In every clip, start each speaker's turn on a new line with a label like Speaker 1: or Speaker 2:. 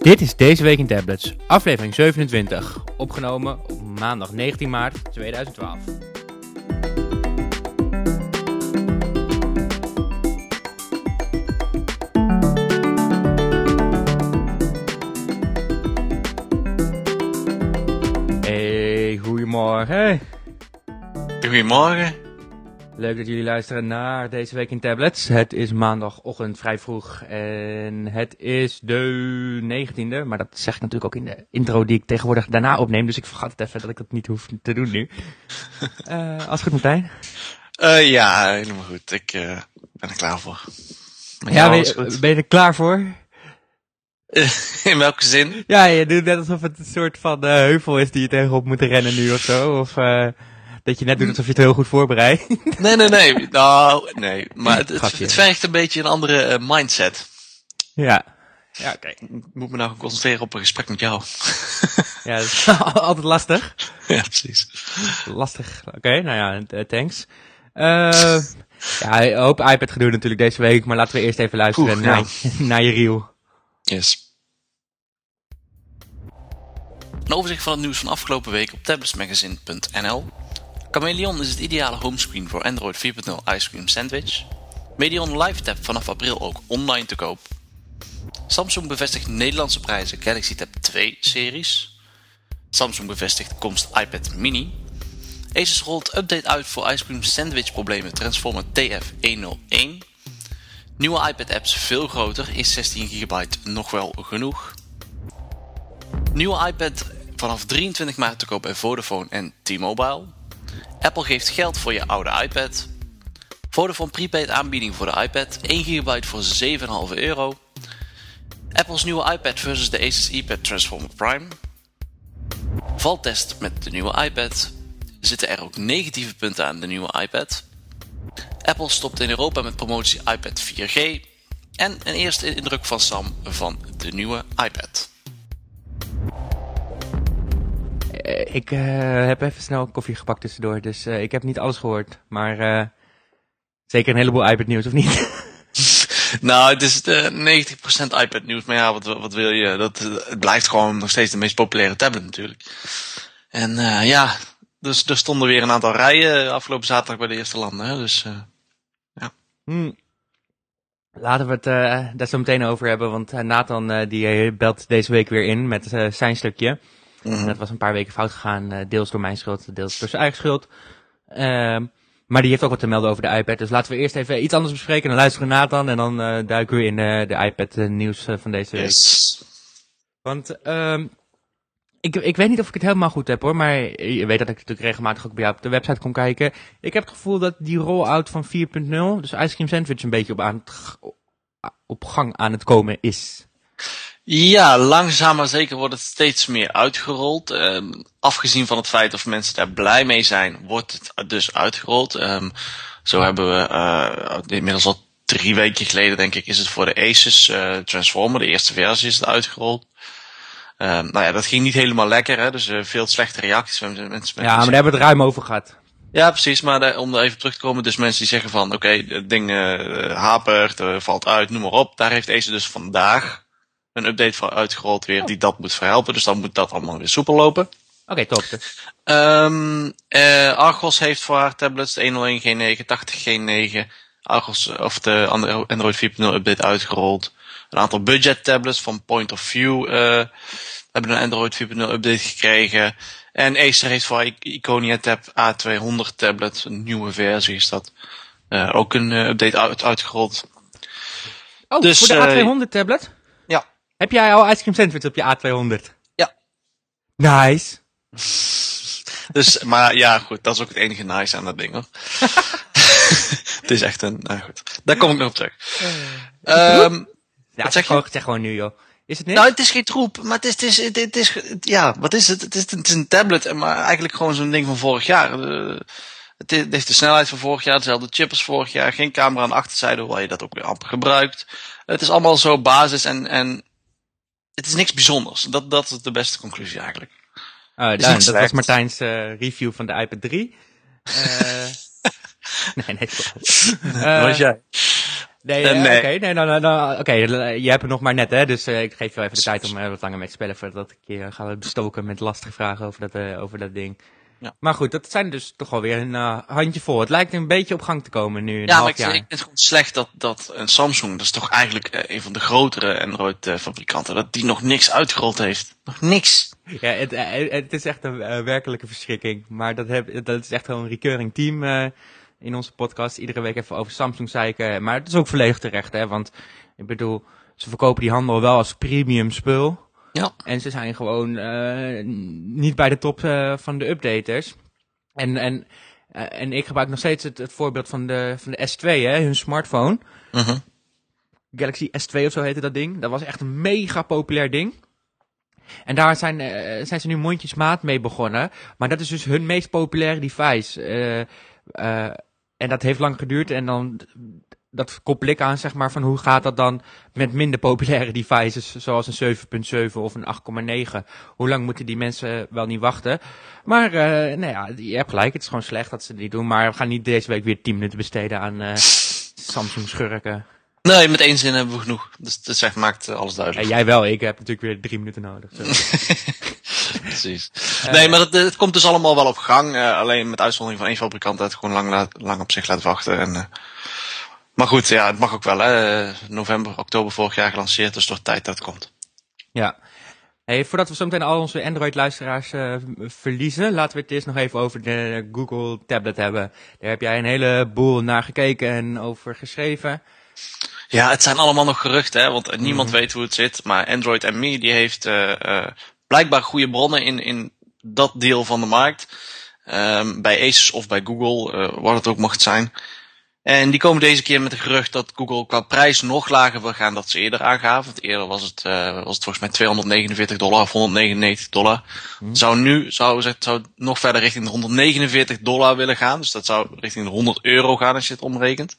Speaker 1: Dit is Deze Week in Tablets, aflevering 27, opgenomen op maandag 19 maart 2012. Hey, goedemorgen.
Speaker 2: Goedemorgen.
Speaker 1: Leuk dat jullie luisteren naar Deze Week in Tablets. Het is maandagochtend vrij vroeg en het is de 19e. Maar dat zeg ik natuurlijk ook in de intro die ik tegenwoordig daarna opneem. Dus ik vergat het even dat ik dat niet hoef te doen nu. Eh als het goed Martijn.
Speaker 2: Eh ja, helemaal goed. Ik eh, ben er klaar voor.
Speaker 1: Ja, ben je,
Speaker 2: goed?
Speaker 1: ben je er klaar voor?
Speaker 2: In welke zin?
Speaker 1: Ja, je doet net alsof het een soort van eh, heuvel is die je tegenop moet rennen nu of zo. Of eh, dat je net doet alsof je het heel goed voorbereidt.
Speaker 2: Nee, nee, nee. Nou, nee. Maar het, het, vergt een beetje een andere eh, mindset.
Speaker 1: ja. Ja, oké.
Speaker 2: Ik moet me nou gaan concentreren op een gesprek met jou.
Speaker 1: Ja, dat is altijd lastig.
Speaker 2: ja, precies.
Speaker 1: Lastig. Oké, nou ja, eh, thanks. Eh ja, een hoop iPad gedoe natuurlijk deze week, maar laten we eerst even luisteren
Speaker 2: Oeh,
Speaker 1: naar, naar je reel.
Speaker 2: Yes. Een overzicht van het nieuws van afgelopen week op tabletsmagazine.nl. Chameleon is het ideale homescreen voor Android 4.0 Ice Cream Sandwich. Medion Live Tab vanaf april ook online te koop. Samsung bevestigt Nederlandse prijzen Galaxy Tab 2 series. Samsung bevestigt komst iPad mini. Asus rolt update uit voor Ice Cream Sandwich problemen Transformer TF101. Nieuwe iPad apps veel groter, is 16 GB nog wel genoeg. Nieuwe iPad vanaf 23 maart te koop bij Vodafone en T-Mobile. Apple geeft geld voor je oude iPad. Vodafone prepaid aanbieding voor de iPad, 1 GB voor 7,5 euro. Apple's nieuwe iPad versus de Asus iPad Transformer Prime. Valtest met de nieuwe iPad. Zitten er ook negatieve punten aan de nieuwe iPad? Apple stopt in Europa met promotie iPad 4G. En een eerste indruk van Sam van de nieuwe iPad.
Speaker 1: Ik eh, heb even snel koffie gepakt tussendoor, dus eh, ik heb niet alles gehoord. Maar eh, zeker een heleboel iPad nieuws, of niet?
Speaker 2: Nou, het is eh 90% iPad nieuws, maar ja, wat, wat wil je? Dat, eh, het blijft gewoon nog steeds de meest populaire tablet natuurlijk. En eh, ja, dus er stonden weer een aantal rijen afgelopen zaterdag bij de eerste landen. Hè? Dus eh,
Speaker 1: Hm. Laten we het eh, daar zo meteen over hebben, want eh, Nathan eh, die eh, belt deze week weer in met eh, zijn stukje.
Speaker 2: Mhm.
Speaker 1: Dat was een paar weken fout gegaan, eh, deels door mijn schuld, deels door zijn eigen schuld. Ehm, maar die heeft ook wat te melden over de iPad, dus laten we eerst even iets anders bespreken. Dan luisteren we Nathan en dan eh, duiken we in de iPad eh, nieuws van deze week.
Speaker 2: yes.
Speaker 1: Want ehm ik, ik weet niet of ik het helemaal goed heb hoor, maar je weet dat ik natuurlijk regelmatig ook bij jou op de website kom kijken. Ik heb het gevoel dat die rollout van 4.0, dus Ice Cream Sandwich, een beetje op, aan het, op gang aan het komen is.
Speaker 2: Ja, langzaam maar zeker wordt het steeds meer uitgerold. Ehm, afgezien van het feit of mensen daar blij mee zijn, wordt het dus uitgerold. Ehm, zo hebben we eh, inmiddels al drie weken geleden, denk ik, is het voor de Asus eh, Transformer, de eerste versie, is het uitgerold. Ehm, nou ja, dat ging niet helemaal lekker, hè? dus eh, veel slechte reacties. Mensen, mensen,
Speaker 1: Ja, maar daar hebben we het ruim over gehad.
Speaker 2: ja, precies. Maar om er even terug te komen, dus mensen die zeggen van, oké, het ding hapert, valt uit, noem maar op. Daar heeft Acer dus vandaag een update voor uitgerold weer, die dat moet verhelpen. Dus dan moet dat allemaal weer soepel lopen.
Speaker 1: Oké, top. Dus.
Speaker 2: Ehm eh, Argos heeft voor haar tablets de 101 G9, 80 G9, Argos, of de Andro- Android 4.0 update uitgerold. Een aantal budget tablets van Point of View eh, hebben een Android 4.0 update gekregen. En Acer heeft voor I- Iconia Tab A200 tablet, een nieuwe versie is dat, eh, ook een update uit, uitgerold.
Speaker 1: Oh,
Speaker 2: Dus,
Speaker 1: voor de
Speaker 2: eh,
Speaker 1: A200 tablet? Heb jij al Ice Cream Sandwich op je A200?
Speaker 2: Ja.
Speaker 1: Nice.
Speaker 2: Dus, maar ja, goed, dat is ook het enige nice aan dat ding hoor. het is echt een, nou goed, daar kom ik nog op terug. Ehm
Speaker 1: Ja,
Speaker 2: Wat
Speaker 1: zeg
Speaker 2: je?
Speaker 1: gewoon, zeg gewoon nu joh. Is het niet?
Speaker 2: Nou, het is geen troep, maar het is, het is, het is, het is- ja, wat is het? Het is, het is een tablet, maar eigenlijk gewoon zo'n ding van vorig jaar. Eh, het heeft de snelheid van vorig jaar, dezelfde chip als vorig jaar, geen camera aan de achterzijde, hoewel je dat ook weer amper gebruikt. Het is allemaal zo basis en, en het is niks bijzonders. Dat, dat is de beste conclusie eigenlijk.
Speaker 1: Oh, dan, dat was. Martijn's eh, review van de iPad 3. Eh nee, nee.
Speaker 2: Wat jij?
Speaker 1: Nee,
Speaker 2: Eh, nee.
Speaker 1: oké, nee, dan, dan, dan- oké, je hebt het nog maar net, hè, dus eh, ik geef je wel even de tijd om eh, wat langer mee te spelen voordat ik je ga bestoken met lastige vragen over dat, eh, over dat ding.
Speaker 2: Ja.
Speaker 1: Maar goed, dat zijn dus toch alweer een eh, handje vol. Het lijkt een beetje op gang te komen nu, een
Speaker 2: Ja, maar
Speaker 1: half
Speaker 2: ik,
Speaker 1: jaar.
Speaker 2: ik vind het gewoon slecht dat, dat een Samsung, dat is toch eigenlijk eh, een van de grotere Android-fabrikanten, dat die nog niks uitgerold heeft. Nog niks.
Speaker 1: Ja, het, eh, het is echt een eh, werkelijke verschrikking. Maar dat, heb, dat is echt wel een recurring team eh, in onze podcast. Iedere week even over Samsung zeiken. Maar het is ook volledig terecht, hè. Want ik bedoel, ze verkopen die handel wel als premium spul.
Speaker 2: Ja.
Speaker 1: En ze zijn gewoon eh, niet bij de top eh, van de updaters. En, en, eh, en ik gebruik nog steeds het, het voorbeeld van de, van de S2, hè, hun smartphone.
Speaker 2: Mhm.
Speaker 1: Galaxy S2 of zo heette dat ding. Dat was echt een mega populair ding. En daar zijn, zijn ze nu mondjesmaat mee begonnen. Maar dat is dus hun meest populaire device. En dat heeft lang geduurd. En dan, dat koppel ik aan, zeg maar, van hoe gaat dat dan met minder populaire devices. Zoals een 7.7 of een 8.9. Hoe lang moeten die mensen wel niet wachten? Maar, eh, nou ja, je hebt gelijk. Het is gewoon slecht dat ze niet doen. Maar we gaan niet deze week weer 10 minuten besteden aan eh, Samsung schurken.
Speaker 2: Nee, met één zin hebben we genoeg. Dus dat zegt, maakt eh, alles duidelijk.
Speaker 1: jij wel, ik heb natuurlijk weer drie minuten nodig. Zo.
Speaker 2: Precies. Nee, maar het, het komt dus allemaal wel op gang. eh, alleen met uitzondering van één fabrikant dat het gewoon lang, lang op zich laat wachten. En, eh, maar goed, ja, het mag ook wel. Hè. November, oktober vorig jaar gelanceerd, dus toch tijd dat het komt.
Speaker 1: Ja. Hey, voordat we zo meteen al onze Android-luisteraars eh, verliezen, laten we het eerst nog even over de Google Tablet hebben. Daar heb jij een heleboel naar gekeken en over geschreven.
Speaker 2: Ja, het zijn allemaal nog geruchten, hè, want niemand
Speaker 1: Mhm.
Speaker 2: weet hoe het zit. Maar Android Me die heeft eh, eh, blijkbaar goede bronnen in, in dat deel van de markt. Ehm, bij Asus of bij Google, eh, wat het ook mocht zijn. En die komen deze keer met een gerucht dat Google qua prijs nog lager wil gaan dan ze eerder aangaven. Want eerder was het, eh, was het volgens mij 249 dollar of 199 dollar. Zou nu zou, zou het nog verder richting de 149 dollar willen gaan. Dus dat zou richting de 100 euro gaan als je het omrekent.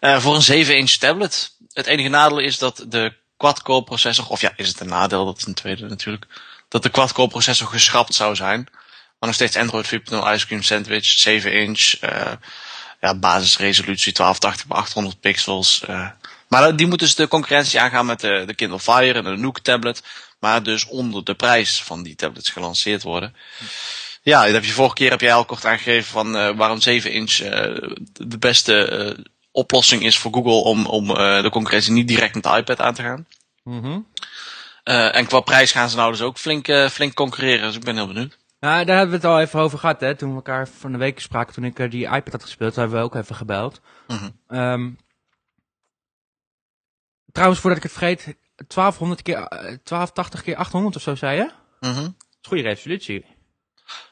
Speaker 2: Eh, voor een 7-inch tablet. Het enige nadeel is dat de quad-core processor, of ja, is het een nadeel, dat is een tweede natuurlijk, dat de quad-core processor geschrapt zou zijn. Maar nog steeds Android 4.0 Ice Cream Sandwich, 7 inch, eh ja, basisresolutie 1280 bij 800 pixels. eh. maar die moet dus de concurrentie aangaan met de, de Kindle Fire en de Nook tablet. Maar dus onder de prijs van die tablets gelanceerd worden. Ja, dat heb je vorige keer heb jij al kort aangegeven van eh, waarom 7 inch eh, de beste oplossing is voor Google om, om de concurrentie niet direct met de iPad aan te gaan.
Speaker 1: Mhm.
Speaker 2: En qua prijs gaan ze nou dus ook flink, flink concurreren, dus ik ben heel benieuwd.
Speaker 1: Nou, daar hebben we het al even over gehad, hè. Toen we elkaar van de week spraken, toen ik eh, die iPad had gespeeld, hebben we ook even gebeld.
Speaker 2: Mhm.
Speaker 1: Ehm, trouwens, voordat ik het vergeet, 1200 keer, eh, 1280 keer 800 of zo, zei je? Dat
Speaker 2: Mhm.
Speaker 1: is goede resolutie.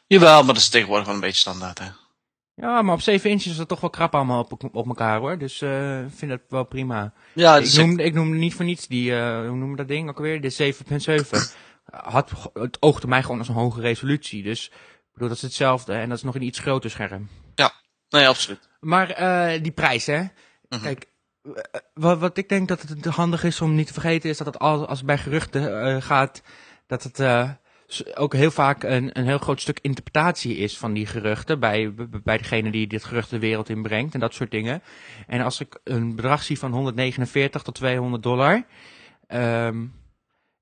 Speaker 2: Jawel, maar dat is tegenwoordig wel een beetje standaard hè.
Speaker 1: Ja, maar op 7 inches is dat toch wel krap allemaal op, op elkaar, hoor. Dus eh, ik vind dat wel prima.
Speaker 2: Ja,
Speaker 1: Ik noemde, ik noemde niet voor niets die, eh, hoe noemen we dat ding ook alweer? De 7.7. Had, het oogde mij gewoon als een hoge resolutie. Dus ik bedoel, dat is hetzelfde. En dat is nog een iets groter scherm.
Speaker 2: nee, absoluut.
Speaker 1: Maar eh, die prijs, hè?
Speaker 2: Mhm.
Speaker 1: Kijk, eh, wat, wat ik denk dat het handig is om niet te vergeten, is dat het als, als het bij geruchten eh, gaat, dat het ook heel vaak een, een heel groot stuk interpretatie is van die geruchten bij, bij degene die dit gerucht de wereld inbrengt en dat soort dingen. En als ik een bedrag zie van 149 tot 200 dollar. ehm,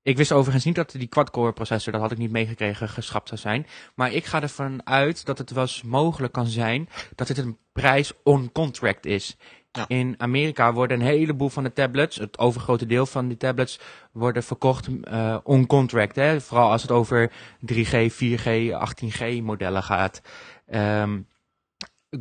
Speaker 1: ik wist overigens niet dat die quad-core processor, dat had ik niet meegekregen, geschrapt zou zijn. Maar ik ga ervan uit dat het wel eens mogelijk kan zijn dat het een prijs on contract is.
Speaker 2: Ja.
Speaker 1: In Amerika worden een heleboel van de tablets, het overgrote deel van die tablets, worden verkocht eh on contract. Hè? Vooral als het over 3G, 4G, 18G modellen gaat. Ehm,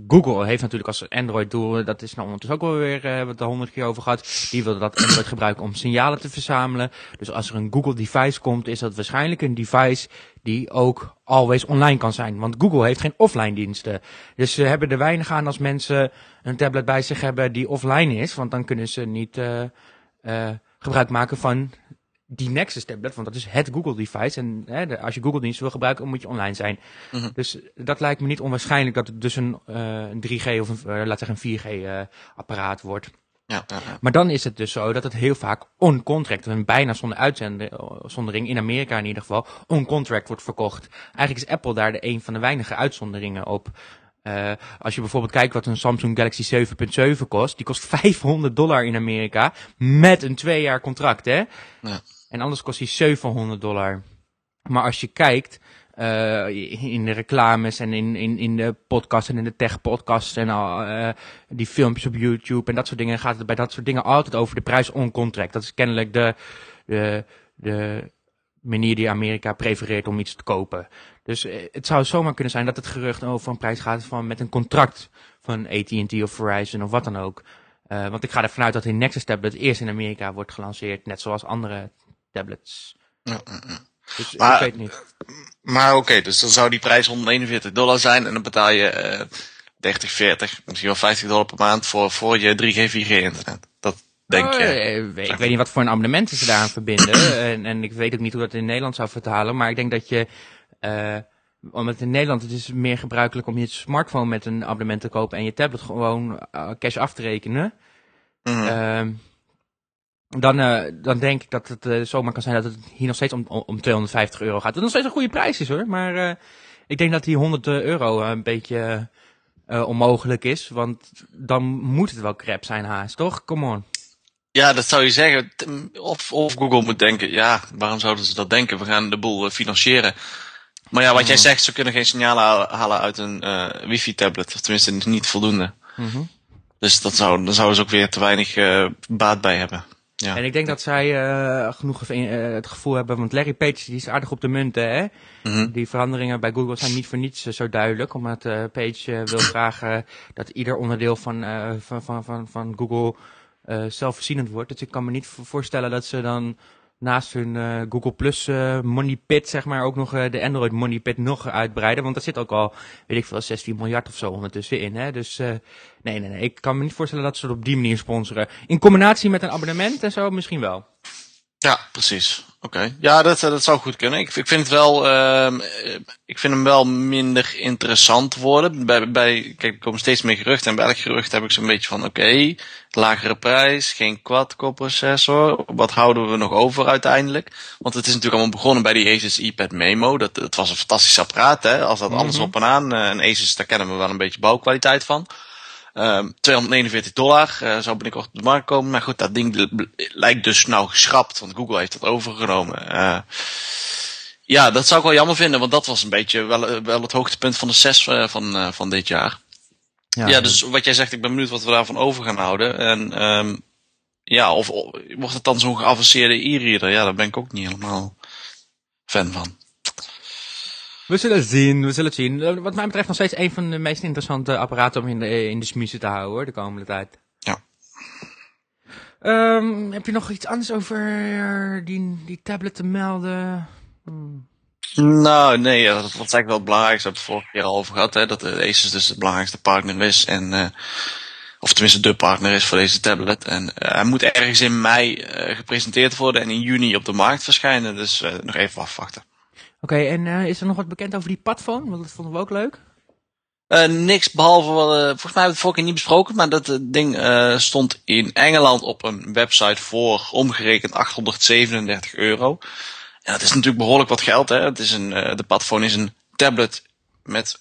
Speaker 1: Google heeft natuurlijk als Android-doel, dat is nou ondertussen ook wel weer, eh, het er honderd keer over gehad, die wilde dat Android gebruiken om signalen te verzamelen. Dus als er een Google-device komt, is dat waarschijnlijk een device die ook always online kan zijn. Want Google heeft geen offline diensten. Dus ze hebben er weinig aan als mensen een tablet bij zich hebben die offline is, want dan kunnen ze niet eh, gebruik maken van die Nexus tablet, want dat is het Google device. En hè, de- als je Google diensten wil gebruiken, moet je online zijn.
Speaker 2: Mhm.
Speaker 1: Dus dat lijkt me niet onwaarschijnlijk dat het dus een, eh, een 3G of een, eh, laat zeggen een 4G eh, apparaat wordt.
Speaker 2: Ja, ja, ja.
Speaker 1: Maar dan is het dus zo dat het heel vaak on-contract, en bijna zonder uitzondering, in Amerika in ieder geval, on-contract wordt verkocht. Eigenlijk is Apple daar de een van de weinige uitzonderingen op. Uh, als je bijvoorbeeld kijkt wat een Samsung Galaxy 7.7 kost, die kost 500 dollar in Amerika met een twee jaar contract, hè? Ja. En anders kost die 700 dollar. Maar als je kijkt uh, in de reclames en in, in, in de podcasts en in de tech-podcasts en al uh, die filmpjes op YouTube en dat soort dingen, gaat het bij dat soort dingen altijd over de prijs on contract. Dat is kennelijk de, de, de manier die Amerika prefereert om iets te kopen. Dus uh, het zou zomaar kunnen zijn dat het gerucht over een prijs gaat van met een contract van AT&T of Verizon of wat dan ook. Want ik ga ervan uit dat de Nexus tablet eerst in Amerika wordt gelanceerd, net zoals andere tablets. Ja, dus maar, ik weet niet.
Speaker 2: Maar oké, okay, dus dan zou die prijs 141 dollar zijn en dan betaal je uh, 30, 40, misschien wel 50 dollar per maand voor, voor je 3G, 4G internet. Dat denk oh, je.
Speaker 1: Ik, ik weet niet wat voor een abonnement ze daaraan verbinden. en, en ik weet ook niet hoe dat in Nederland zou vertalen. Maar ik denk dat je, uh, omdat in Nederland het is meer gebruikelijk om je smartphone met een abonnement te kopen en je tablet gewoon cash af te rekenen. Mm -hmm dan, uh, dan denk ik dat het uh, zomaar kan zijn dat het hier nog steeds om, om 250 euro gaat. Dat nog steeds een goede prijs is hoor. Maar uh, ik denk dat die 100 euro een beetje onmogelijk is. Want dan moet het wel crap zijn haast, toch? Come on.
Speaker 2: Ja, dat zou je zeggen. Of, of Google moet denken, ja, waarom zouden ze dat denken? We gaan de boel financieren. Maar ja, wat jij zegt, ze kunnen geen signalen halen uit een wifi-tablet. Of tenminste niet voldoende. Mm -hmm. Dus dat zou, dan zouden ze ook weer te weinig baat bij hebben.
Speaker 1: Ja. En ik denk dat zij uh, genoeg uh, het gevoel hebben, want Larry Page die is aardig op de munten, hè. Mm -hmm. Die veranderingen bij Google zijn niet voor niets uh, zo duidelijk, omdat Page wil graag dat ieder onderdeel van, van, van, van, van Google zelfvoorzienend wordt. Dus ik kan me niet voorstellen dat ze dan naast hun uh, Google Plus uh, Money Pit, zeg maar, ook nog uh, de Android Money Pit nog uitbreiden. Want daar zit ook al, weet ik veel, 16 miljard of zo ondertussen in. Hè? Dus nee, nee, nee. Ik kan me niet voorstellen dat ze het op die manier sponsoren. In combinatie met een abonnement en zo misschien wel.
Speaker 2: Ja, precies. Oké. Ja, dat, dat zou goed kunnen. Ik, ik vind het wel, uh, ik vind hem wel minder interessant worden. Bij, bij, kijk, er komen steeds meer geruchten. En bij elk gerucht heb ik zo'n beetje van, oké, okay, lagere prijs, geen quad-core processor. Wat houden we nog over uiteindelijk? Want het is natuurlijk allemaal begonnen bij die Asus iPad Memo. Dat, dat was een fantastisch apparaat, hè. Als dat mm -hmm. alles op en aan. Uh, en Asus, daar kennen we wel een beetje bouwkwaliteit van. Um, ehm, 249 dollar uh, zou binnenkort op de markt komen. Maar goed, dat ding lijkt dus nou geschrapt, want Google heeft dat overgenomen. Uh, ja, dat zou ik wel jammer vinden, want dat was een beetje wel, eh, wel het hoogtepunt van de CES uh, van, van dit jaar. Ja, ja, dus wat jij zegt, ik ben benieuwd wat we daarvan over gaan houden. En um, ja, of, of wordt het dan zo'n geavanceerde e-reader? Ja, daar ben ik ook niet helemaal fan van.
Speaker 1: We zullen zien, we zullen zien. Eh, wat mij betreft nog steeds een van de meest interessante apparaten om in de, in de smiezen te houden hoor, de komende tijd.
Speaker 2: Ja.
Speaker 1: Um, heb je nog iets anders over die, die tablet te melden?
Speaker 2: Hmm. Nou, nee, dat was eigenlijk wel het belangrijkste. We hebben het vorige keer al over gehad, hè, dat de Asus dus de belangrijkste partner is. En, uh, of tenminste de partner is voor deze tablet. En uh, hij moet ergens in mei uh, gepresenteerd worden en in juni op de markt verschijnen. Dus nog even afwachten.
Speaker 1: Oké, en uh, is er nog wat bekend over die padphone? Want dat vonden we ook leuk.
Speaker 2: Uh, niks behalve, uh, volgens mij hebben we het vorige keer niet besproken, maar dat ding stond in Engeland op een website voor omgerekend 837 euro. En dat is natuurlijk behoorlijk wat geld, hè. Het is een, de padphone is een tablet met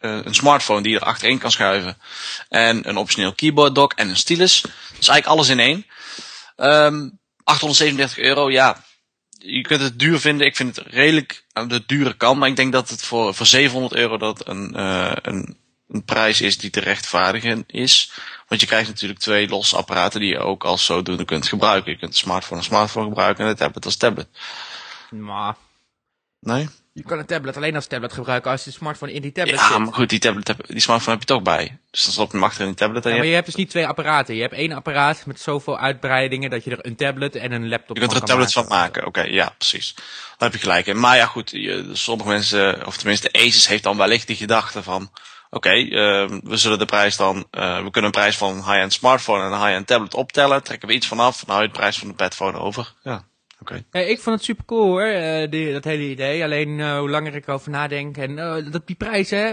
Speaker 2: een, smartphone die je er achterin kan schuiven. En een optioneel keyboard dock en een stylus. Dus eigenlijk alles in één. Um, ehm, 837 euro, ja, je kunt het duur vinden. Ik vind het redelijk aan de dure kant. Maar ik denk dat het voor, voor 700 euro dat een, uh, een, een prijs is die te rechtvaardigen is. Want je krijgt natuurlijk twee losse apparaten die je ook als zodoende kunt gebruiken. Je kunt een smartphone als smartphone gebruiken en een tablet als tablet.
Speaker 1: Maar...
Speaker 2: Nee?
Speaker 1: Je kan een tablet alleen als tablet gebruiken als je de smartphone in die tablet
Speaker 2: ja,
Speaker 1: zit.
Speaker 2: Ja, maar goed, die, tablet, die smartphone heb je toch bij. Dus dan stop je hem achter in die tablet. En
Speaker 1: ja, maar je hebt dus niet twee apparaten. Je hebt één apparaat met zoveel uitbreidingen dat je er een tablet en een laptop
Speaker 2: Je kunt er een tablet van maken. Oké, ja, precies. Daar heb je gelijk in. Maar ja, goed, je, sommige mensen, of tenminste Asus heeft dan wellicht die gedachte van... Oké, okay, uh, we zullen de prijs dan, uh, we kunnen een prijs van een high-end smartphone en een high-end tablet optellen. Trekken we iets vanaf, dan hou je de prijs van de padphone over. Ja. Okay.
Speaker 1: Hey, ik vond het super cool hoor, uh, die, dat hele idee. Alleen uh, hoe langer ik erover nadenk en uh, dat die prijs hè,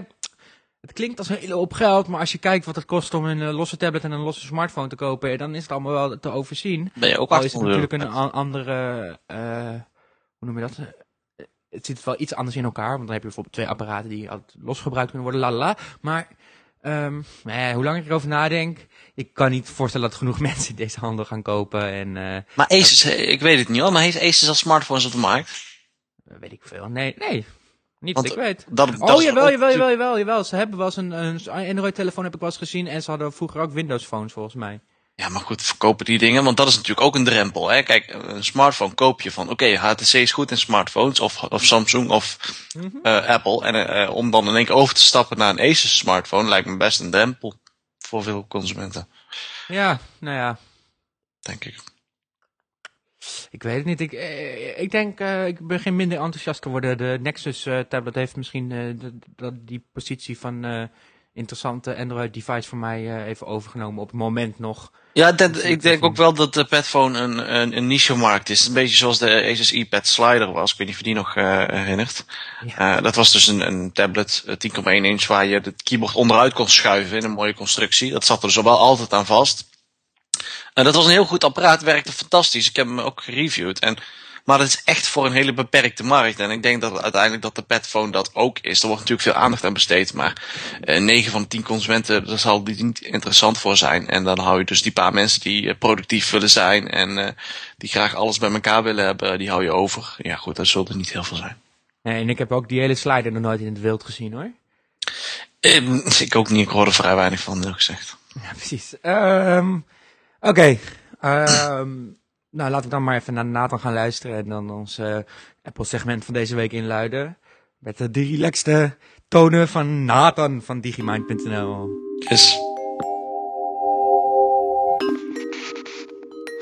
Speaker 1: het klinkt als een hele hoop geld, maar als je kijkt wat het kost om een losse tablet en een losse smartphone te kopen, dan is het allemaal wel te overzien.
Speaker 2: Ben je ook
Speaker 1: Al is het natuurlijk een andere, hoe noem je dat? het zit wel iets anders in elkaar. Want dan heb je bijvoorbeeld twee apparaten die altijd los gebruikt kunnen worden. Lalala. Maar um, hoe langer ik erover nadenk, ik kan niet voorstellen dat genoeg mensen deze handel gaan kopen. En, uh,
Speaker 2: maar Asus, ik weet het niet hoor, maar heeft Asus al smartphones op de markt?
Speaker 1: Weet ik veel. Nee, nee. Niet Want, ik weet. Dat, dat oh, jawel, jawel, jawel, jawel, jawel. Ze hebben wel eens een, een Android-telefoon heb ik wel eens gezien. En ze hadden vroeger ook Windows-phones volgens mij.
Speaker 2: Ja, maar goed, verkopen die dingen, want dat is natuurlijk ook een drempel. Hè? Kijk, een smartphone koop je van, oké, HTC is goed in smartphones, of, of Samsung of mm Apple. En uh, om dan in één keer over te stappen naar een Asus smartphone lijkt me best een drempel voor veel consumenten.
Speaker 1: Ja, nou ja.
Speaker 2: Denk ik.
Speaker 1: Ik weet het niet. Ik, eh, ik denk, uh, ik begin minder enthousiast geworden. De Nexus tablet heeft misschien die positie van interessante Android device voor mij even overgenomen op het moment nog.
Speaker 2: Ja, dat, ik denk ook wel dat de Padphone een, een, een niche-markt is. Een beetje zoals de Asus iPad Slider was. Ik weet niet of je die nog herinnert. Ja. dat was dus een, een tablet 10,1 inch waar je het keyboard onderuit kon schuiven in een mooie constructie. Dat zat er zowel dus altijd aan vast. En dat was een heel goed apparaat, werkte fantastisch. Ik heb hem ook gereviewd. En, maar dat is echt voor een hele beperkte markt. En ik denk dat uiteindelijk dat de petphone dat ook is. Er wordt natuurlijk veel aandacht aan besteed. Maar eh, 9 van de 10 consumenten, daar zal die niet interessant voor zijn. En dan hou je dus die paar mensen die uh, productief willen zijn. En uh, die graag alles bij elkaar willen hebben, die hou je over. Ja goed, dat zullen er niet heel veel zijn.
Speaker 1: Nee, en ik heb ook die hele slider nog nooit in het wild gezien hoor.
Speaker 2: Ehm, ik ook niet, ik hoor er vrij weinig van, heel gezegd.
Speaker 1: Ja, precies. Um, Oké, ehm, nou laten we dan maar even naar Nathan gaan luisteren en dan ons uh, Apple-segment van deze week inluiden. Met de relaxte tonen van Nathan van Digimind.nl.
Speaker 2: Yes.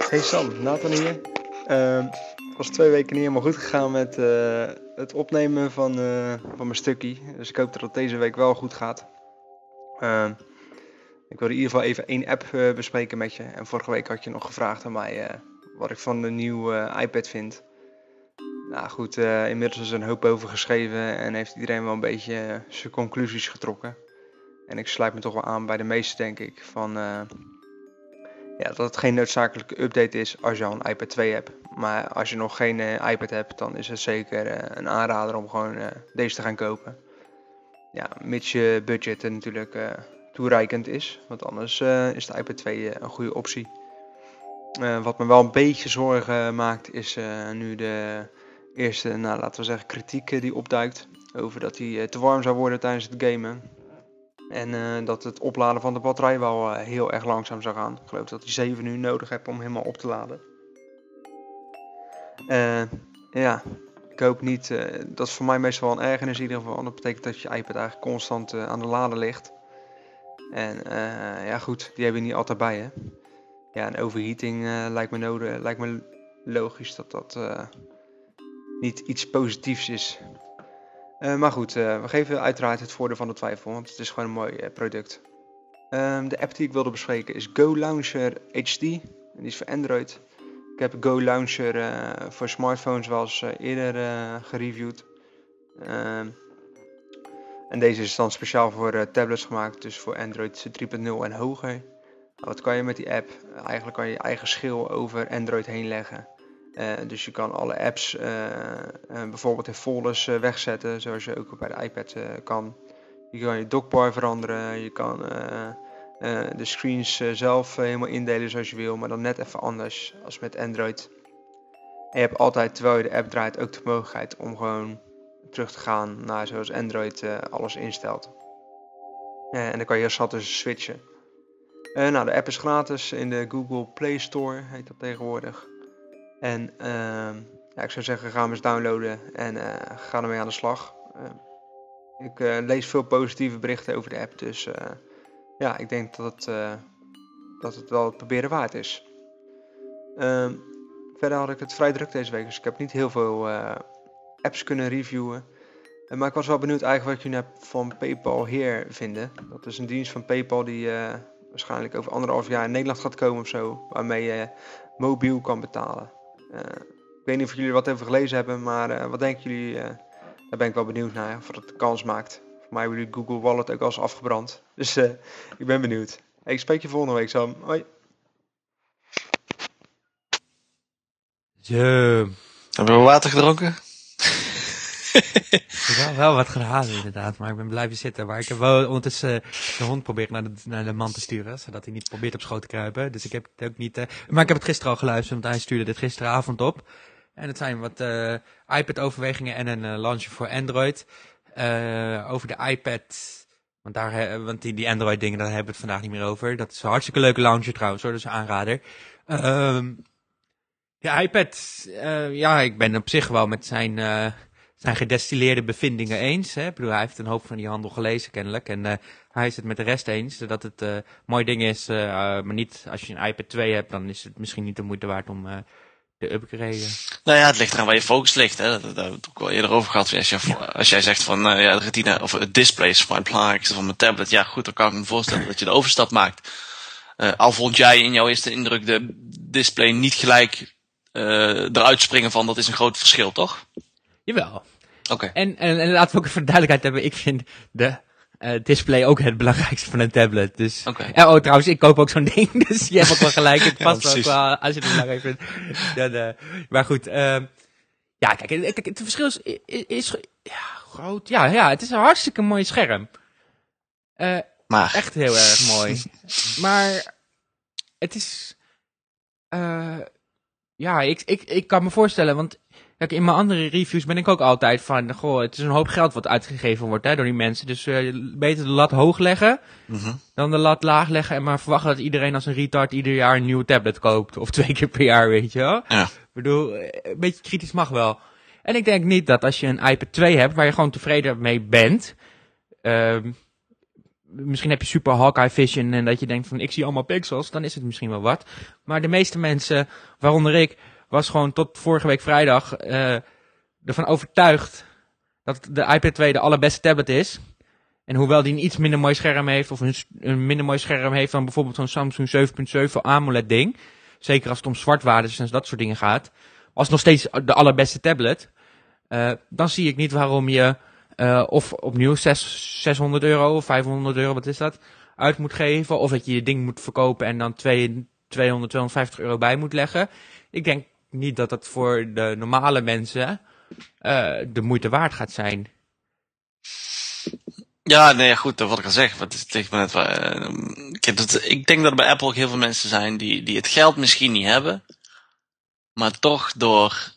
Speaker 3: Hey Sam, Nathan hier. Uh, het was twee weken niet helemaal goed gegaan met uh, het opnemen van, uh, van mijn stukje. Dus ik hoop dat het deze week wel goed gaat. Uh, ik wilde in ieder geval even één app uh, bespreken met je. En vorige week had je nog gevraagd aan mij uh, wat ik van de nieuwe uh, iPad vind. Nou goed, inmiddels is er een hoop over geschreven en heeft iedereen wel een beetje zijn conclusies getrokken. En ik sluit me toch wel aan bij de meeste, denk ik, van ja, dat het geen noodzakelijke update is als je al een iPad 2 hebt. Maar als je nog geen iPad hebt, dan is het zeker een aanrader om gewoon deze te gaan kopen. Ja, mits je budget natuurlijk toereikend is. Want anders is de iPad 2 eh, een goede optie. Uh, wat me wel een beetje zorgen maakt is nu de eerste, nou, laten we zeggen, kritiek die opduikt. Over dat hij te warm zou worden tijdens het gamen. En dat het opladen van de batterij wel heel erg langzaam zou gaan. Ik geloof dat hij 7 uur nodig hebt om helemaal op te laden. ja, ik hoop niet. dat is voor mij meestal wel een ergernis in ieder geval. Dat betekent dat je iPad eigenlijk constant aan de lader ligt. En ja goed, die hebben we niet altijd bij hè. Ja, en overheating uh, lijkt, me nodig, lijkt me logisch dat dat uh, niet iets positiefs is. maar goed, we geven uiteraard het voordeel van de twijfel, want het is gewoon een mooi product. Um, de app die ik wilde bespreken is Go Launcher HD. En die is voor Android. Ik heb Go Launcher voor smartphones wel eens eerder gereviewd. Ehm, en deze is dan speciaal voor tablets gemaakt, dus voor Android 3.0 en hoger. Wat kan je met die app? Eigenlijk kan je je eigen schil over Android heen leggen. Uh, dus je kan alle apps uh, bijvoorbeeld in folders wegzetten, zoals je ook bij de iPad kan. Je kan je dockbar veranderen, je kan de screens zelf helemaal indelen zoals je wil, maar dan net even anders als met Android. En je hebt altijd, terwijl je de app draait, ook de mogelijkheid om gewoon terug te gaan naar zoals Android alles instelt. En dan kan je zat dus switchen. Uh, nou, de app is gratis in de Google Play Store, heet dat tegenwoordig. En ehm, ja, ik zou zeggen, ga hem eens downloaden en ga ermee aan de slag. ik lees veel positieve berichten over de app, dus ja, ik denk dat het, dat het wel het proberen waard is. Ehm, verder had ik het vrij druk deze week, dus ik heb niet heel veel apps kunnen reviewen. Eh, maar ik was wel benieuwd eigenlijk wat jullie van PayPal Here vinden. Dat is een dienst van PayPal die waarschijnlijk over anderhalf jaar in Nederland gaat komen of zo. Waarmee je mobiel kan betalen. Uh, ik weet niet of jullie wat over gelezen hebben, maar wat denken jullie? daar ben ik wel benieuwd naar of het kans maakt. Voor mij hebben jullie Google Wallet ook al eens afgebrand. Dus ik ben benieuwd. ik spreek je volgende week, Sam. Hoi.
Speaker 2: Hebben we water gedronken?
Speaker 1: Ik heb wel, wat gedaan inderdaad, maar ik ben blijven zitten. Maar ik heb wel ondertussen eh, de hond proberen naar de, naar de man te sturen, zodat hij niet probeert op schoot te kruipen. Dus ik heb het ook niet... eh, maar ik heb het gisteren al geluisterd, want hij stuurde dit gisteravond op. En het zijn wat eh, iPad-overwegingen en een launcher voor Android. Over de iPad... Want, daar, want die, die Android-dingen, daar hebben we het vandaag niet meer over. Dat is een hartstikke leuke launcher trouwens, hoor, dus een aanrader. Ehm de iPad, ja, ik ben op zich wel met zijn, zijn gedestilleerde bevindingen eens. Hè? Ik bedoel, hij heeft een hoop van die handel gelezen kennelijk. En eh, hij is het met de rest eens. Dat het eh mooi ding is, eh, eh, maar niet als je een iPad 2 hebt, dan is het misschien niet de moeite waard om eh te upgraden.
Speaker 2: Nou ja, het ligt eraan waar je focus ligt. Hè. Dat, dat hebben we het ook wel eerder over gehad. Als, je, als jij zegt van ja, de retina of het display is het belangrijkste van mijn tablet. Ja, goed, dan kan ik me voorstellen dat je de overstap maakt. Eh, al vond jij in jouw eerste indruk de display niet gelijk eh, eruit springen van dat is een groot verschil, toch?
Speaker 1: Jawel.
Speaker 2: Oké.
Speaker 1: En, en, en laten we ook even de duidelijkheid hebben. Ik vind de eh, display ook het belangrijkste van een tablet. Dus,
Speaker 2: Oké.
Speaker 1: Ja, oh, trouwens, ik koop ook zo'n ding. Dus je hebt ook wel gelijk. Het
Speaker 2: Ja,
Speaker 1: past ook
Speaker 2: precies.
Speaker 1: wel als je het belangrijk vindt. Dan, eh, maar goed, ehm, ja, kijk, eh, kijk, het verschil is, is, is ja, groot. Ja, ja, het is een hartstikke mooi scherm. Eh,
Speaker 2: Maar,
Speaker 1: echt heel erg mooi. maar het is. eh, ja, ik, ik, ik kan me voorstellen, want kijk, in mijn andere reviews ben ik ook altijd van, goh, het is een hoop geld wat uitgegeven wordt hè, door die mensen. Dus eh, beter de lat hoog leggen
Speaker 2: Mhm.
Speaker 1: dan de lat laag leggen en maar verwachten dat iedereen als een retard ieder jaar een nieuwe tablet koopt. Of twee keer per jaar, weet je wel.
Speaker 2: Ja.
Speaker 1: Ik bedoel, eh, een beetje kritisch mag wel. En ik denk niet dat als je een iPad 2 hebt, waar je gewoon tevreden mee bent, ehm, misschien heb je super Hawkeye Vision en dat je denkt van ik zie allemaal pixels, dan is het misschien wel wat. Maar de meeste mensen, waaronder ik, was gewoon tot vorige week vrijdag eh, ervan overtuigd dat de iPad 2 de allerbeste tablet is. En hoewel die een iets minder mooi scherm heeft, of een, minder mooi scherm heeft dan bijvoorbeeld zo'n Samsung 7.7 AMOLED ding. Zeker als het om zwartwaardes en dat soort dingen gaat. Als nog steeds de allerbeste tablet. eh, dan zie ik niet waarom je eh, of opnieuw 6, 600 euro of 500 euro, wat is dat, uit moet geven. Of dat je je ding moet verkopen en dan 2, 200, 250 euro bij moet leggen. Ik denk niet dat dat voor de normale mensen eh, de moeite waard gaat zijn.
Speaker 2: Ja, nee, goed, wat ik al zeg, wat me net eh, ik, denk dat er bij Apple ook heel veel mensen zijn die, die het geld misschien niet hebben, maar toch door,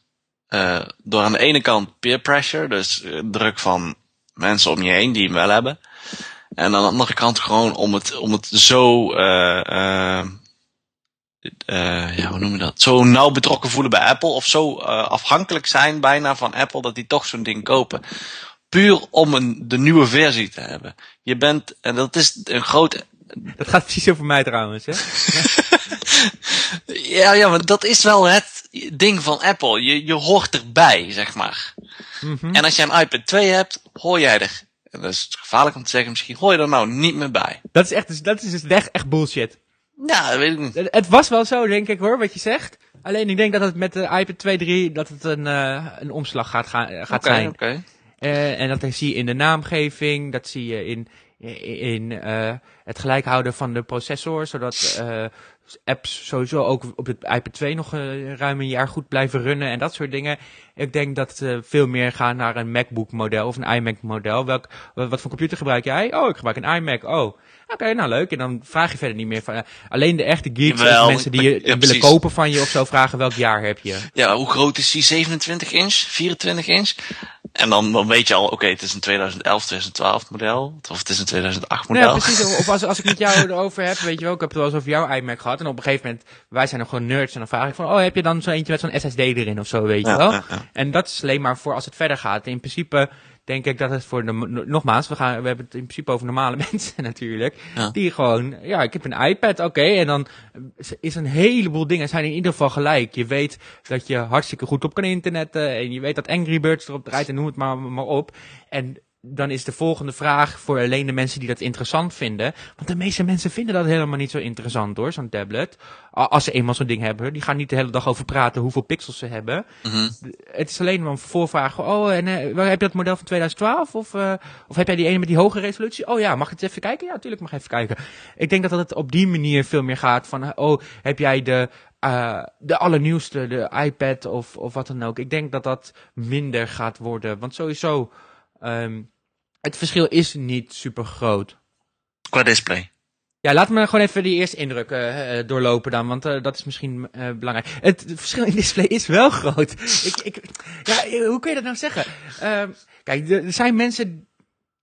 Speaker 2: eh, door aan de ene kant peer pressure, dus druk van mensen om je heen die hem wel hebben, en aan de andere kant gewoon om het, om het zo, eh, ja, hoe noem je dat? Zo nauw betrokken voelen bij Apple, of zo eh, afhankelijk zijn bijna van Apple, dat die toch zo'n ding kopen puur om een, de nieuwe versie te hebben. Je bent, en dat is een groot,
Speaker 1: Dat gaat precies over mij trouwens, hè?
Speaker 2: ja, ja, maar dat is wel het ding van Apple. Je, je hoort erbij, zeg maar.
Speaker 1: Mhm.
Speaker 2: En als je een iPad 2 hebt, hoor jij er, en dat is gevaarlijk om te zeggen, misschien hoor je er nou niet meer bij.
Speaker 1: Dat is echt, dat is dus echt, echt bullshit.
Speaker 2: Dat weet ik niet.
Speaker 1: Het het was wel zo, denk ik hoor, wat je zegt. Alleen ik denk dat het met de iPad 2, 3, dat het een, eh, een omslag gaat, gaan, gaat
Speaker 2: Oké,
Speaker 1: zijn.
Speaker 2: oké.
Speaker 1: Eh, en dat zie je in de naamgeving, dat zie je in, in eh, het gelijk houden van de processor, zodat eh, apps sowieso ook op het iPad 2 nog eh, ruim een jaar goed blijven runnen en dat soort dingen. Ik denk dat ze veel meer gaan naar een MacBook model of een iMac model. Welk, wat wat voor computer gebruik jij? Oh, ik gebruik een iMac. Oh, oké, nou leuk. En dan vraag je verder niet meer van, eh, alleen de echte geeks
Speaker 2: Jawel,
Speaker 1: mensen die je
Speaker 2: ja,
Speaker 1: willen
Speaker 2: precies.
Speaker 1: kopen van je of zo vragen welk jaar heb je.
Speaker 2: Ja, hoe groot is die? 27 inch? 24 inch? En dan, dan weet je al, oké, het is een 2011, 2012 model. Of het is een 2008 model.
Speaker 1: Ja, precies. Of als, als ik met jou erover heb, weet je wel, ik heb het wel eens over jouw iMac gehad. En op een gegeven moment, wij zijn nog gewoon nerds. En dan vraag ik van, oh, heb je dan zo eentje met zo'n SSD erin of zo, weet je
Speaker 2: Ja,
Speaker 1: wel?
Speaker 2: ja.
Speaker 1: En dat is alleen maar voor als het verder gaat. In principe denk ik dat het voor de, nogmaals, we, gaan, we hebben het in principe over normale mensen natuurlijk.
Speaker 2: Ja.
Speaker 1: Die gewoon, ja, ik heb een iPad, oké. en dan is een heleboel dingen zijn in ieder geval gelijk. Je weet dat je hartstikke goed op kan internetten. En je weet dat Angry Birds erop draait en noem het maar, maar op. En dan is de volgende vraag voor alleen de mensen die dat interessant vinden. Want de meeste mensen vinden dat helemaal niet zo interessant hoor, zo'n tablet. Als ze eenmaal zo'n ding hebben. Die gaan niet de hele dag over praten hoeveel pixels ze hebben.
Speaker 2: Mhm.
Speaker 1: Het is alleen maar een voorvraag. Oh, en eh, waar heb je dat model van 2012? Of, eh, of heb jij die ene met die hoge resolutie? Oh ja, mag ik het even kijken? Ja, natuurlijk mag ik even kijken. Ik denk dat het op die manier veel meer gaat van... Oh, heb jij de eh, de allernieuwste, de iPad of, of wat dan ook. Ik denk dat dat minder gaat worden. Want sowieso, ehm, het verschil is niet super groot.
Speaker 2: Qua display.
Speaker 1: Ja, laten we gewoon even die eerste indruk eh, eh, doorlopen dan, want eh, dat is misschien belangrijk. Het verschil in display is wel groot. ik, ik, ja, hoe kun je dat nou zeggen? Ehm, kijk, er zijn mensen...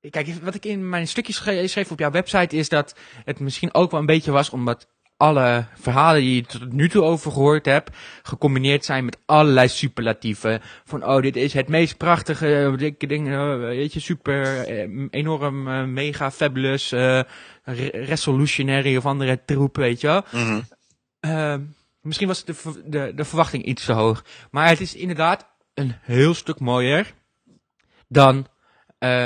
Speaker 1: Kijk, wat ik in mijn stukje schreef, schreef op jouw website is dat het misschien ook wel een beetje was omdat alle verhalen die je tot nu toe over gehoord hebt, gecombineerd zijn met allerlei superlatieven. Van, oh, dit is het meest prachtige, eh, dikke ding, eh, weet je, super, eh, enorm, mega, fabulous, re- resolutionary of andere troep, weet je wel.
Speaker 2: Mhm.
Speaker 1: Ehm, misschien was de, de, de verwachting iets te hoog. Maar het is inderdaad een heel stuk mooier dan eh,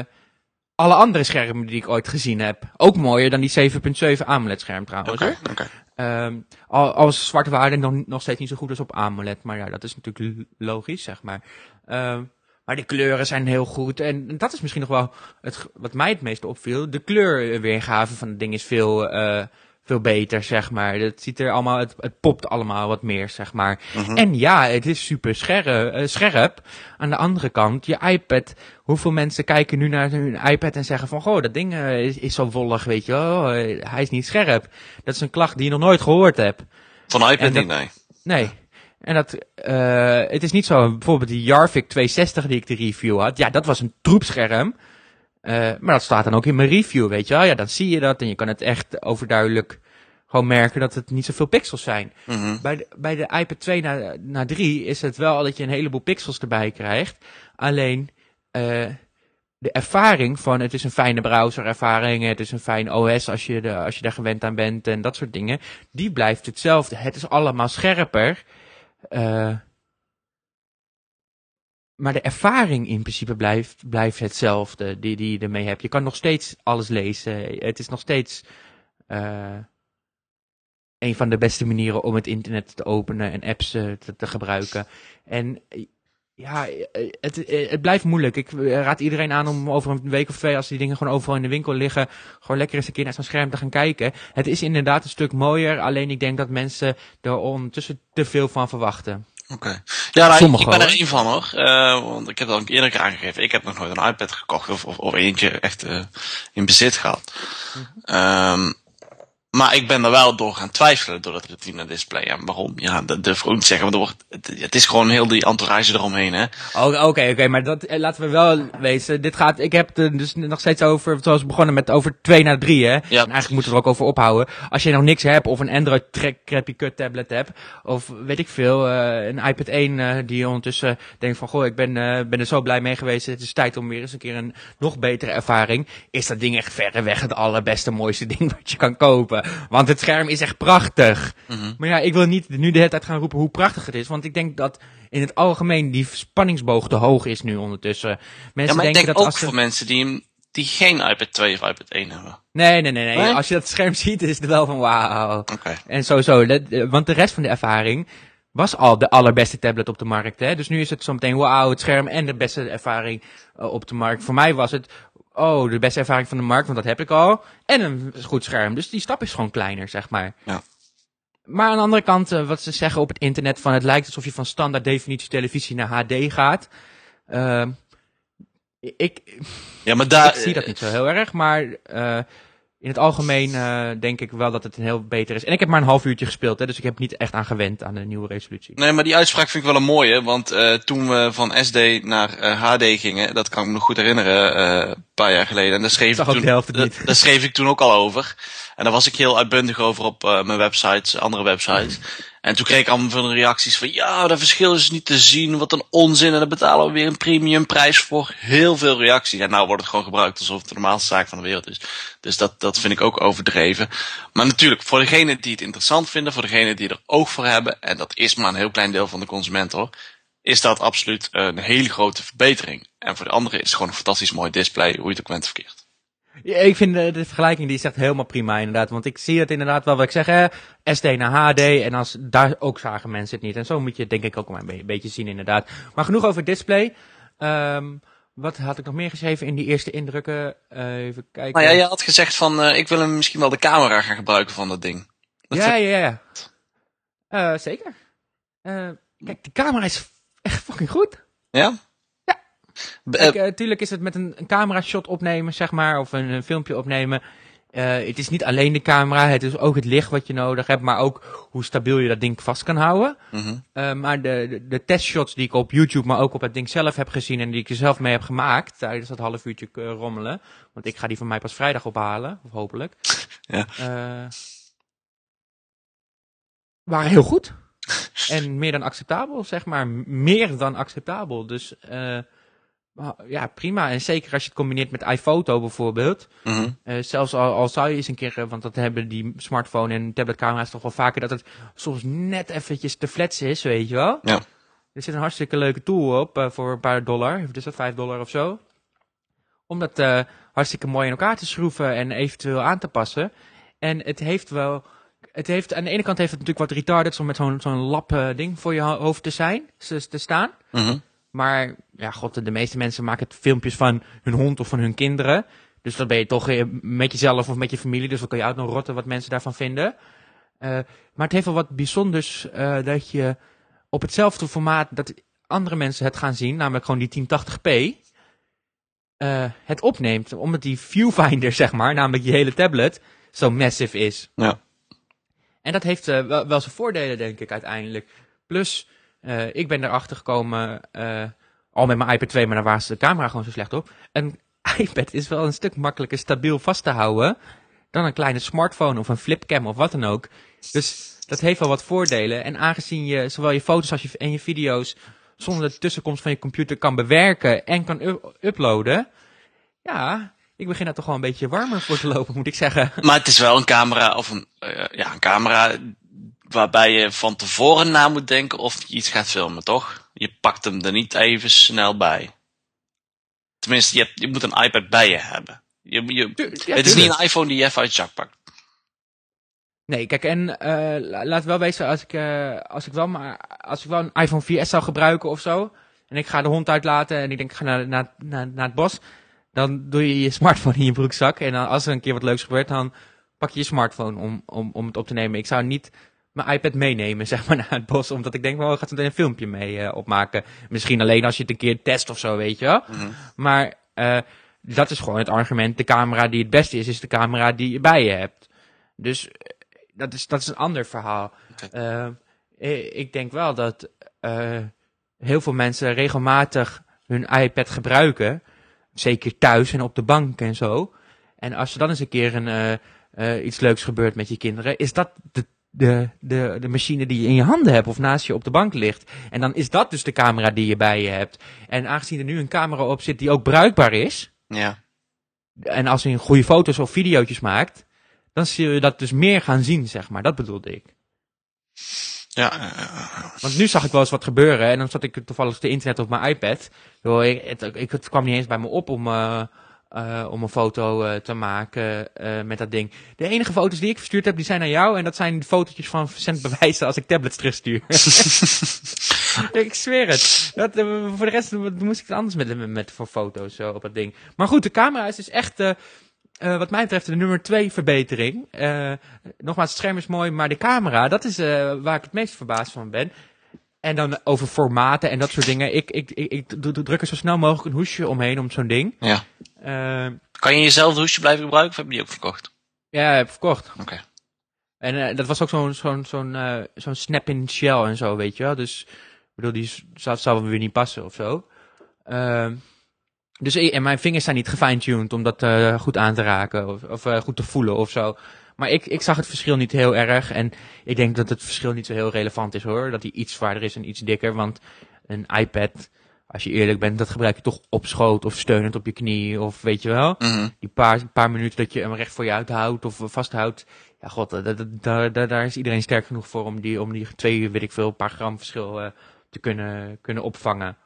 Speaker 1: alle andere schermen die ik ooit gezien heb. Ook mooier dan die 7.7 AMOLED scherm trouwens.
Speaker 2: Oké,
Speaker 1: hoor.
Speaker 2: oké.
Speaker 1: Ehm, al, zwarte waarde nog, nog steeds niet zo goed als op AMOLED. Maar ja, dat is natuurlijk logisch, zeg maar. Ehm, maar de kleuren zijn heel goed. En dat is misschien nog wel het, wat mij het meest opviel. De kleurweergave van het ding is veel, eh, veel beter, zeg maar. Het ziet er allemaal, het, het popt allemaal wat meer, zeg maar.
Speaker 2: Mhm.
Speaker 1: En ja, het is super scherp, eh, scherp. Aan de andere kant, je iPad. Hoeveel mensen kijken nu naar hun iPad en zeggen van... Goh, dat ding eh, is, is zo wollig, weet je wel. Eh, hij is niet scherp. Dat is een klacht die je nog nooit gehoord hebt.
Speaker 2: Van iPad
Speaker 1: dat-
Speaker 2: niet, nee.
Speaker 1: Nee. En dat, eh, het is niet zo, bijvoorbeeld die Jarvik 260 die ik de review had. Ja, dat was een troepscherm. Eh, maar dat staat dan ook in mijn review, weet je wel. Ja, dan zie je dat en je kan het echt overduidelijk gewoon merken dat het niet zoveel pixels zijn.
Speaker 2: Mhm.
Speaker 1: Bij de, bij de iPad 2 naar, naar 3 is het wel dat je een heleboel pixels erbij krijgt. Alleen eh, de ervaring van het is een fijne browserervaring, het is een fijn OS als je, de, als je daar gewend aan bent en dat soort dingen, die blijft hetzelfde. Het is allemaal scherper. eh, maar de ervaring in principe blijft, blijft hetzelfde die, die je ermee hebt. Je kan nog steeds alles lezen. Het is nog steeds eh, een van de beste manieren om het internet te openen en apps eh, te, te gebruiken. En ja, eh, het, het blijft moeilijk. Ik raad iedereen aan om over een week of twee, als die dingen gewoon overal in de winkel liggen, gewoon lekker eens een keer naar zo'n scherm te gaan kijken. Het is inderdaad een stuk mooier, alleen ik denk dat mensen er ondertussen te veel van verwachten.
Speaker 2: Oké. Ja, nou, ik- ben er één van hoor. Eh, want ik heb dat al een keer eerder aangegeven. Ik heb nog nooit een iPad gekocht of, of, of eentje echt eh, in bezit gehad. Ehm, maar ik ben er wel door gaan twijfelen door dat retina display. En waarom? Ja, dat durf ik ook niet zeggen. Want wordt, het, het is gewoon heel die entourage eromheen. Hè?
Speaker 1: Oh, Oké, oké, maar dat, eh, laten we wel wezen. Dit gaat, ik heb het er dus nog steeds over, zoals we begonnen met over 2 naar 3, hè. En eigenlijk moeten we er ook over ophouden. Als je nog niks hebt, of een Android tra- crappy cut tablet hebt, of weet ik veel, eh, een iPad 1 eh, die je ondertussen denkt van, goh, ik ben, ben er zo blij mee geweest, het is tijd om weer eens een keer een nog betere ervaring, is dat ding echt verreweg het allerbeste, mooiste ding wat je kan kopen. Want het scherm is echt prachtig.
Speaker 2: Mhm.
Speaker 1: Maar ja, ik wil niet nu de hele tijd gaan roepen hoe prachtig het is, want ik denk dat in het algemeen die spanningsboog te hoog is nu ondertussen.
Speaker 2: Ja,
Speaker 1: Mensen
Speaker 2: maar ik
Speaker 1: denken
Speaker 2: denk
Speaker 1: dat
Speaker 2: ook
Speaker 1: als ze...
Speaker 2: voor mensen die, die geen iPad 2 of iPad 1 hebben.
Speaker 1: Nee, nee, nee, nee? Als je dat scherm ziet, is het wel van wauw.
Speaker 2: Oké.
Speaker 1: En sowieso, dat- want de rest van de ervaring was al de allerbeste tablet op de markt. Hè? Dus nu is het zo meteen wauw, het scherm en de beste ervaring eh, op de markt. Voor mij was het, oh, de beste ervaring van de markt, want dat heb ik al. En een goed scherm. Dus die stap is gewoon kleiner, zeg maar.
Speaker 2: Ja.
Speaker 1: Maar aan de andere kant, eh, wat ze zeggen op het internet, van het lijkt alsof je van standaard definitie televisie naar HD gaat. Ehm, ik,
Speaker 2: Ja, maar daar...
Speaker 1: ik zie dat niet zo heel erg, maar eh, in het algemeen eh, denk ik wel dat het een heel beter is. En ik heb maar een half uurtje gespeeld, hè, dus ik heb niet echt aan gewend aan de nieuwe resolutie.
Speaker 2: Nee, maar die uitspraak vind ik wel een mooie. Want eh, toen we van SD naar eh, HD gingen, dat kan ik me nog goed herinneren, eh, een paar jaar geleden. En daar schreef,
Speaker 1: Ik
Speaker 2: toen,
Speaker 1: de helft
Speaker 2: da-
Speaker 1: niet.
Speaker 2: daar schreef ik toen ook al over. En daar was ik heel uitbundig over op eh, mijn websites, andere websites. En toen kreeg ik allemaal van reacties van, ja, dat verschil is niet te zien, wat een onzin. En daar betalen we weer een premium prijs voor. Heel veel reacties. En nou wordt het gewoon gebruikt alsof het de normaalste zaak van de wereld is. Dus dat, dat vind ik ook overdreven. Maar natuurlijk, voor degenen die het interessant vinden, voor degenen die er oog voor hebben, en dat is maar een heel klein deel van de consument hoor, is dat absoluut een hele grote verbetering. En voor de anderen is het gewoon een fantastisch mooi display, hoe je het ook bent verkeerd.
Speaker 1: Ja, ik vind de, de vergelijking die is echt helemaal prima inderdaad. Want ik zie het inderdaad wel wat ik zeg, hè, SD naar HD. En als, daar ook zagen mensen het niet. En zo moet je het denk ik ook maar een, be- een beetje zien inderdaad. Maar genoeg over het display. Ehm, wat had ik nog meer geschreven in die eerste indrukken? Eh, even kijken.
Speaker 2: Nou ja, je had gezegd van, eh, ik wil hem misschien wel de camera gaan gebruiken van dat ding. Dat
Speaker 1: ja, ja, ja. Eh, zeker. Eh, kijk, de camera is echt fucking goed.
Speaker 2: Ja? B- eh,
Speaker 1: Kijk, eh, tuurlijk is het met een, een camera shot opnemen, zeg maar, of een, een filmpje opnemen. Eh, het is niet alleen de camera, het is ook het licht wat je nodig hebt, maar ook hoe stabiel je dat ding vast kan houden.
Speaker 2: mhm.
Speaker 1: Maar de, de, de testshots die ik op YouTube, maar ook op het ding zelf heb gezien en die ik er zelf mee heb gemaakt tijdens dat half uurtje rommelen. Want ik ga die van mij pas vrijdag ophalen, of hopelijk.
Speaker 2: Ja.
Speaker 1: Waren heel goed. en meer dan acceptabel, zeg maar. Meer dan acceptabel. Dus eh, ja, prima. En zeker als je het combineert met iPhoto bijvoorbeeld.
Speaker 2: Mhm.
Speaker 1: Eh, zelfs al, al zou je eens een keer, eh, want dat hebben die smartphone en tabletcamera's toch wel vaker, dat het soms net eventjes te flats is, weet je wel.
Speaker 2: Ja.
Speaker 1: Er zit een hartstikke leuke tool op eh, voor een paar dollar, is dat 5 dollar of zo. Om dat hartstikke mooi in elkaar te schroeven en eventueel aan te passen. En het heeft wel, het heeft, aan de ene kant heeft het natuurlijk wat retarded om met zo'n zo'n lap ding voor je ho- hoofd te zijn, te te staan.
Speaker 2: Mhm.
Speaker 1: Maar ja, god, de meeste mensen maken het filmpjes van hun hond of van hun kinderen. Dus dan ben je toch eh, met jezelf of met je familie. Dus dan kun je uit nog rotten wat mensen daarvan vinden. Eh, maar het heeft wel wat bijzonders eh, dat je op hetzelfde formaat dat andere mensen het gaan zien, namelijk gewoon die 1080p, eh, het opneemt. Omdat die viewfinder, zeg maar, namelijk je hele tablet, zo massive is.
Speaker 2: Ja.
Speaker 1: En dat heeft wel, wel zijn voordelen, denk ik, uiteindelijk. Plus, eh, ik ben erachter gekomen, eh, al met mijn iPad 2, maar daar was de camera gewoon zo slecht op. Een iPad is wel een stuk makkelijker stabiel vast te houden dan een kleine smartphone of een flipcam of wat dan ook. Dus dat heeft wel wat voordelen. En aangezien je zowel je foto's als je, en je video's zonder de tussenkomst van je computer kan bewerken en kan uploaden. Ja, ik begin daar toch wel een beetje warmer voor te lopen, moet ik zeggen.
Speaker 2: Maar het is wel een camera, of een, eh, ja, een camera waarbij je van tevoren na moet denken of je iets gaat filmen, toch? Je pakt hem er niet even snel bij. Tenminste, je, hebt, je moet een iPad bij je hebben. Je, je,
Speaker 1: ja,
Speaker 2: het is niet een iPhone die je even uit je zak pakt.
Speaker 1: Nee, kijk, en eh, la- laat wel wezen, als ik, eh, als, ik wel maar, als ik wel een iPhone 4S zou gebruiken of zo, en ik ga de hond uitlaten en ik denk, ik ga naar, naar, naar, naar het bos, dan doe je je smartphone in je broekzak. En dan, als er een keer wat leuks gebeurt, dan pak je je smartphone om, om, om het op te nemen. Ik zou niet mijn iPad meenemen, zeg maar, naar het bos, omdat ik denk, wel, ik ga er meteen een filmpje mee eh, opmaken. Misschien alleen als je het een keer test of zo, weet je wel.
Speaker 2: Mhm.
Speaker 1: Maar eh, dat is gewoon het argument. De camera die het beste is, is de camera die je bij je hebt. Dus eh, dat is, dat is een ander verhaal. Ik denk wel dat heel veel mensen regelmatig hun iPad gebruiken. Zeker thuis en op de bank en zo. En als er dan eens een keer een, iets leuks gebeurt met je kinderen, is dat de, de, de, de machine die je in je handen hebt of naast je op de bank ligt. En dan is dat dus de camera die je bij je hebt. En aangezien er nu een camera op zit die ook bruikbaar is,
Speaker 2: Ja.
Speaker 1: en als je goede foto's of video's maakt, dan zul je dat dus meer gaan zien, zeg maar. Dat bedoelde ik.
Speaker 2: Ja,
Speaker 1: Want nu zag ik wel eens wat gebeuren en dan zat ik toevallig te internet op mijn iPad. Ik, het, ik, het kwam niet eens bij me op om, eh, eh, om een foto eh, te maken eh, met dat ding. De enige foto's die ik verstuurd heb, die zijn naar jou en dat zijn fotootjes van verzend bewijzen als ik tablets terugstuur. ik zweer het. Dat, voor de rest moest ik het anders met, met, voor foto's zo op dat ding. Maar goed, de camera is dus echt... wat mij betreft de nummer twee verbetering. Nogmaals, het scherm is mooi, maar de camera, dat is waar ik het meest verbaasd van ben. En dan over formaten en dat soort dingen. Ik, ik, ik, ik druk er zo snel mogelijk een hoesje omheen om zo'n ding.
Speaker 2: ja.
Speaker 1: Eh,
Speaker 2: Kan je jezelfde hoesje blijven gebruiken of heb je die ook verkocht?
Speaker 1: ja, heb verkocht.
Speaker 2: Oké.
Speaker 1: En eh, dat was ook zo'n zo'n zo'n eh, zo'n snap-in shell en zo, weet je wel. Dus, ik bedoel, die zou, zou weer niet passen of zo. Ehm, dus en mijn vingers zijn niet gefine-tuned om dat goed aan te raken of, of goed te voelen of zo. Maar ik, ik zag het verschil niet heel erg. En ik denk dat het verschil niet zo heel relevant is hoor. Dat die iets zwaarder is en iets dikker. Want een iPad, als je eerlijk bent, dat gebruik je toch op schoot of steunend op je knie. Of weet je wel
Speaker 2: Mhm.
Speaker 1: die paar, paar minuten dat je hem recht voor je uithoudt of vasthoudt. Ja, god, da- da- da- da- daar is iedereen sterk genoeg voor om die, om die twee, weet ik veel, paar gram verschil eh, te kunnen, kunnen opvangen.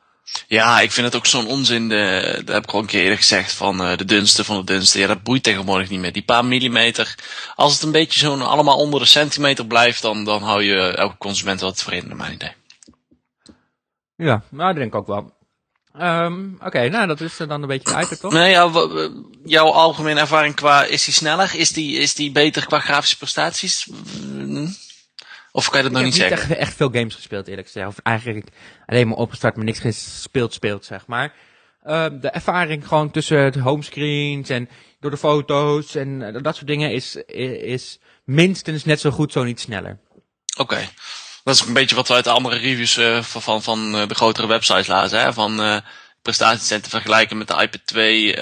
Speaker 2: Ja, ik vind het ook zo'n onzin. De, dat heb ik al een keer eerder gezegd. Van eh, de dunste van de dunste. Ja, dat boeit tegenwoordig niet meer. Die paar millimeter. Als het een beetje zo'n allemaal onder de centimeter blijft. Dan, dan hou je elke consument wel tevreden, naar mijn idee.
Speaker 1: Ja, nou, dat denk ik ook wel. Ehm, Oké, nou, dat is dan een beetje de iPad, toch?
Speaker 2: Nee, ja, jouw algemene ervaring qua. Is die sneller? Is die, is die beter qua grafische prestaties? Mm. Of kan je dat nog
Speaker 1: ik
Speaker 2: niet
Speaker 1: heb
Speaker 2: zeggen?
Speaker 1: niet echt, echt veel games gespeeld, eerlijk gezegd. Of eigenlijk alleen maar opgestart, maar niks gespeeld speelt, zeg maar. Ehm, de ervaring gewoon tussen het homescreens en door de foto's en eh, dat soort dingen is, is minstens net zo goed, zo niet sneller.
Speaker 2: Oké. Dat is een beetje wat we uit de andere reviews eh, van, van, van eh, de grotere websites lazen. Hè? Van te vergelijken met de iPad 2.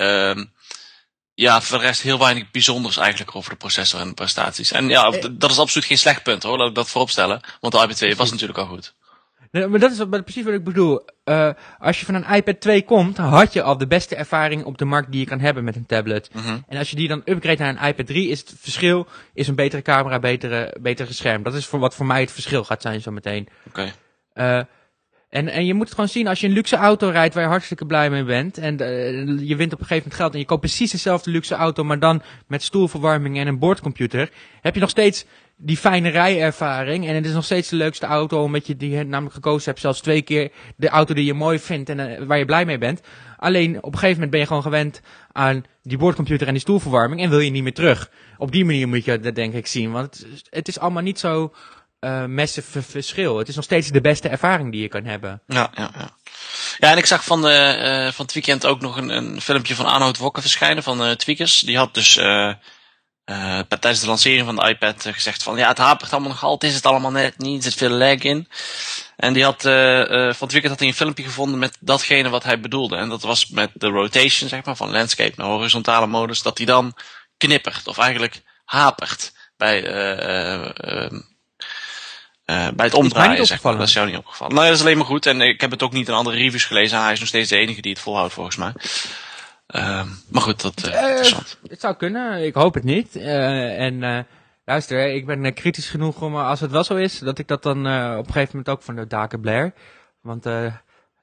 Speaker 2: Ja, voor de rest heel weinig bijzonders eigenlijk over de processor en de prestaties. En ja,
Speaker 1: Eh.
Speaker 2: dat is absoluut geen slecht punt hoor, laat ik dat voorop stellen. Want de iPad 2 was natuurlijk al goed.
Speaker 1: Nee, maar dat is wat- precies wat ik bedoel. Eh, als je van een iPad 2 komt, had je al de beste ervaring op de markt die je kan hebben met een tablet.
Speaker 2: Mhm.
Speaker 1: En als je die dan upgrade naar een iPad 3, is het verschil is een betere camera, betere, betere scherm. Dat is voor wat voor mij het verschil gaat zijn zo meteen.
Speaker 2: Oké.
Speaker 1: Eh, en, en je moet het gewoon zien, als je een luxe auto rijdt waar je hartstikke blij mee bent. En eh, je wint op een gegeven moment geld en je koopt precies dezelfde luxe auto, maar dan met stoelverwarming en een boordcomputer. Heb je nog steeds die fijne rijervaring. En het is nog steeds de leukste auto, omdat je die namelijk gekozen hebt. Zelfs twee keer de auto die je mooi vindt en eh, waar je blij mee bent. Alleen op een gegeven moment ben je gewoon gewend aan die boordcomputer en die stoelverwarming. En wil je niet meer terug. Op die manier moet je dat denk ik zien. Want het, het is allemaal niet zo eh massive verschil. Het is nog steeds de beste ervaring die je kan hebben.
Speaker 2: Ja, ja, ja. Ja, en ik zag van, de, eh, van het weekend ook nog een, een filmpje van Arnoud Wokke verschijnen van eh Tweakers. Die had dus eh, eh, tijdens de lancering van de iPad eh, gezegd van ja, het hapert allemaal nog altijd, is het allemaal net niet, er zit veel lag in. En die had, eh, eh, van het weekend had hij een filmpje gevonden met datgene wat hij bedoelde. En dat was met de rotation, zeg maar, van landscape naar horizontale modus, dat die dan knippert, of eigenlijk hapert bij, eh, eh, eh, bij het omdraaien, zeg maar. Dat is jou niet opgevallen. Nou, ja, dat is alleen maar goed. En ik heb het ook niet in andere reviews gelezen. Hij is nog steeds de enige die het volhoudt, volgens mij. Ehm, maar goed, dat interessant.
Speaker 1: Het zou kunnen, ik hoop het niet. En luister, ik ben kritisch genoeg om, als het wel zo is, dat ik dat dan op een gegeven moment ook van de daken blair. Want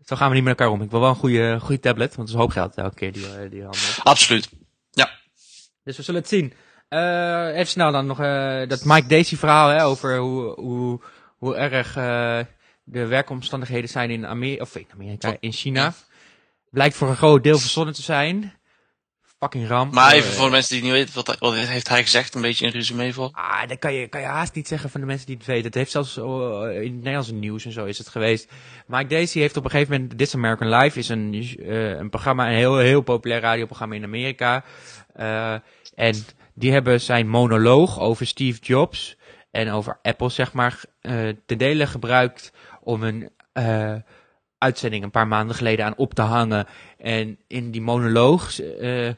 Speaker 1: zo gaan we niet met elkaar om. Ik wil wel een goede, goede tablet, want het is een hoop geld elke keer die, die handel.
Speaker 2: Absoluut. Ja.
Speaker 1: Dus we zullen het zien. Even snel dan nog dat Mike Daisy verhaal hè, over hoe, hoe, hoe erg eh, de werkomstandigheden zijn in Amerika, of in Amerika, in China. Blijkt voor een groot deel verzonnen te zijn. Fucking ramp.
Speaker 2: Maar
Speaker 1: Eh,
Speaker 2: even voor de mensen die het niet weten, wat, wat heeft hij gezegd? Een beetje een resume voor.
Speaker 1: Ah, dat kan je, kan je haast niet zeggen van de mensen die het weten. Het heeft zelfs eh, in het Nederlandse nieuws en zo is het geweest. Mike Daisy heeft op een gegeven moment... This American Life is een, eh, een programma, een heel, heel populair radioprogramma in Amerika. Eh, en die hebben zijn monoloog over Steve Jobs en over Apple, zeg maar, eh ten dele gebruikt om een eh, uitzending een paar maanden geleden aan op te hangen. En in die monoloog eh,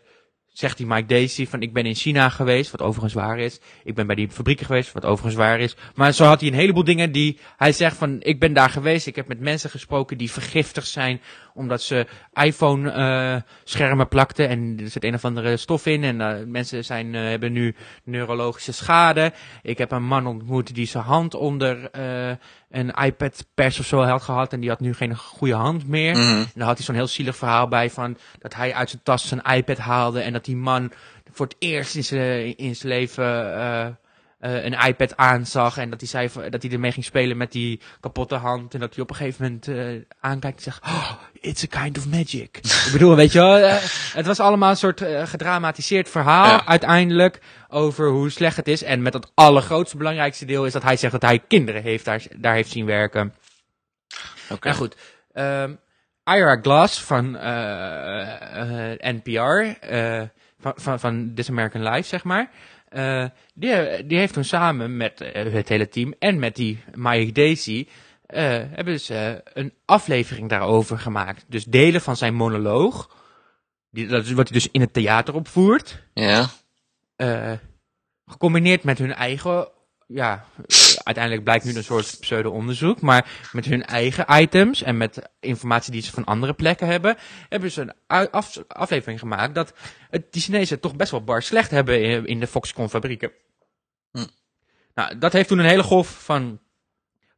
Speaker 1: zegt die Mike Daisy van ik ben in China geweest, wat overigens waar is. Ik ben bij die fabrieken geweest, wat overigens waar is. Maar zo had hij een heleboel dingen die hij zegt van ik ben daar geweest. Ik heb met mensen gesproken die vergiftigd zijn omdat ze iPhone eh, schermen plakten en er zit een of andere stof in en eh, mensen zijn, eh, hebben nu neurologische schade. Ik heb een man ontmoet die zijn hand onder een iPad pers of zo had gehad en die had nu geen goede hand meer.
Speaker 2: Mhm.
Speaker 1: En daar had hij zo'n heel zielig verhaal bij van dat hij uit zijn tas zijn iPad haalde en dat die man voor het eerst in zijn, in zijn leven eh, een iPad aanzag en dat hij zei dat hij ermee ging spelen met die kapotte hand en dat hij op een gegeven moment eh, aankijkt en zegt, oh, it's a kind of magic. Ik bedoel, weet je wel, eh, het was allemaal een soort gedramatiseerd verhaal
Speaker 2: Ja.
Speaker 1: uiteindelijk over hoe slecht het is en met het allergrootste belangrijkste deel is dat hij zegt dat hij kinderen heeft daar, daar heeft zien werken.
Speaker 2: Oké.
Speaker 1: Ja, goed. Ehm Ira Glass van NPR, van, van, van This American Life, zeg maar. Eh, die, die heeft toen samen met eh, het hele team en met die Mike Daisy... eh, hebben ze een aflevering daarover gemaakt. Dus delen van zijn monoloog. Die, dat is wat hij dus in het theater opvoert.
Speaker 2: Ja.
Speaker 1: gecombineerd met hun eigen, ja, eh, uiteindelijk blijkt nu een soort pseudo-onderzoek, maar met hun eigen items en met informatie die ze van andere plekken hebben, hebben ze een af- aflevering gemaakt dat het, die Chinezen het toch best wel bar slecht hebben in, in de Foxconn fabrieken.
Speaker 2: Hm.
Speaker 1: Nou, dat heeft toen een hele golf van,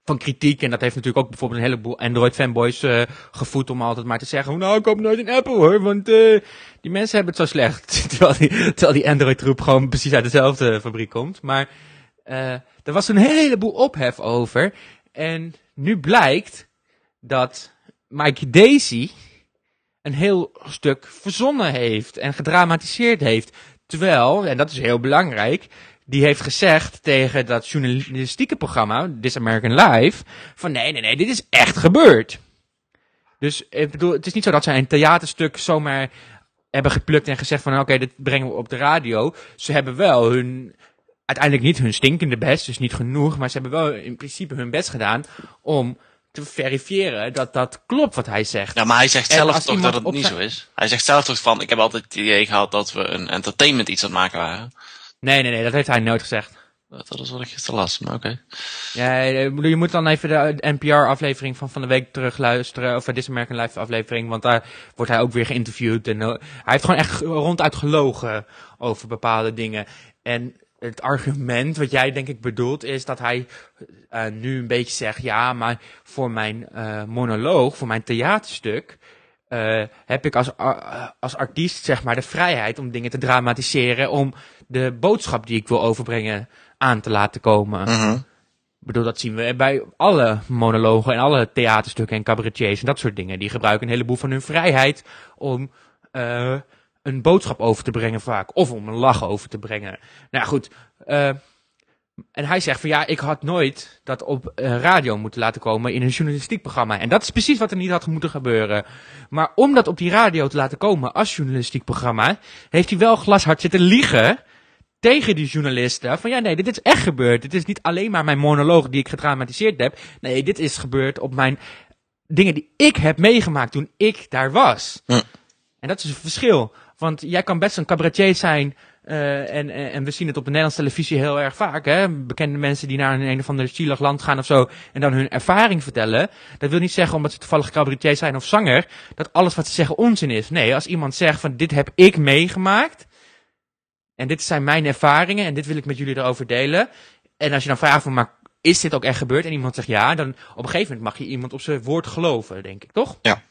Speaker 1: van kritiek en dat heeft natuurlijk ook bijvoorbeeld een heleboel Android-fanboys eh, gevoed om altijd maar te zeggen, nou, ik koop nooit een Apple hoor, want eh, die mensen hebben het zo slecht. terwijl die, terwijl die Android-troep gewoon precies uit dezelfde fabriek komt. Maar eh er was een heleboel ophef over. En nu blijkt dat Mike Daisy een heel stuk verzonnen heeft en gedramatiseerd heeft. Terwijl, en dat is heel belangrijk, die heeft gezegd tegen dat journalistieke programma, This American Life, van nee, nee, nee, dit is echt gebeurd. Dus ik bedoel, het is niet zo dat zij een theaterstuk zomaar hebben geplukt en gezegd van oké, dit brengen we op de radio. Ze hebben wel hun, uiteindelijk niet hun stinkende best, dus niet genoeg, maar ze hebben wel in principe hun best gedaan om te verifiëren dat dat klopt wat hij zegt.
Speaker 2: Ja, maar hij zegt
Speaker 1: En
Speaker 2: zelf toch dat het niet zo is. Hij zegt zelf toch van, ik heb altijd het idee gehad dat we een entertainment iets aan het maken waren.
Speaker 1: Nee, nee, nee, dat heeft hij nooit gezegd.
Speaker 2: Dat is wat ik gisteren las, maar oké.
Speaker 1: Ja, bedoel, je moet dan even de NPR-aflevering van van de week terugluisteren, of de This American Life aflevering, want daar wordt hij ook weer geïnterviewd. En eh, hij heeft gewoon echt ronduit gelogen over bepaalde dingen. En het argument wat jij denk ik bedoelt is dat hij eh, nu een beetje zegt, ja, maar voor mijn eh, monoloog, voor mijn theaterstuk, eh, heb ik als, als artiest zeg maar de vrijheid om dingen te dramatiseren, om de boodschap die ik wil overbrengen aan te laten komen.
Speaker 2: Mhm.
Speaker 1: Ik bedoel, dat zien we bij alle monologen en alle theaterstukken en cabaretiers en dat soort dingen. Die gebruiken een heleboel van hun vrijheid om een boodschap over te brengen vaak. Of om een lach over te brengen. Nou ja, goed. eh, en hij zegt van ja, ik had nooit dat op eh, radio moeten laten komen in een journalistiek programma. En dat is precies wat er niet had moeten gebeuren. Maar om dat op die radio te laten komen als journalistiek programma, heeft hij wel glashard zitten liegen tegen die journalisten. Van ja, nee, dit is echt gebeurd. Dit is niet alleen maar mijn monoloog die ik gedramatiseerd heb. Nee, dit is gebeurd op mijn dingen die ik heb meegemaakt toen ik daar was. En dat is een verschil. Want jij kan best een cabaretier zijn. eh, en, en, we zien het op de Nederlandse televisie heel erg vaak. Hè? Bekende mensen die naar een, een of ander zielig land gaan of zo. En dan hun ervaring vertellen. Dat wil niet zeggen omdat ze toevallig cabaretier zijn of zanger. Dat alles wat ze zeggen onzin is. Nee, als iemand zegt van dit heb ik meegemaakt. En dit zijn mijn ervaringen en dit wil ik met jullie erover delen. En als je dan vraagt van, maar is dit ook echt gebeurd? En iemand zegt ja, dan op een gegeven moment mag je iemand op zijn woord geloven, denk ik, toch?
Speaker 2: Ja.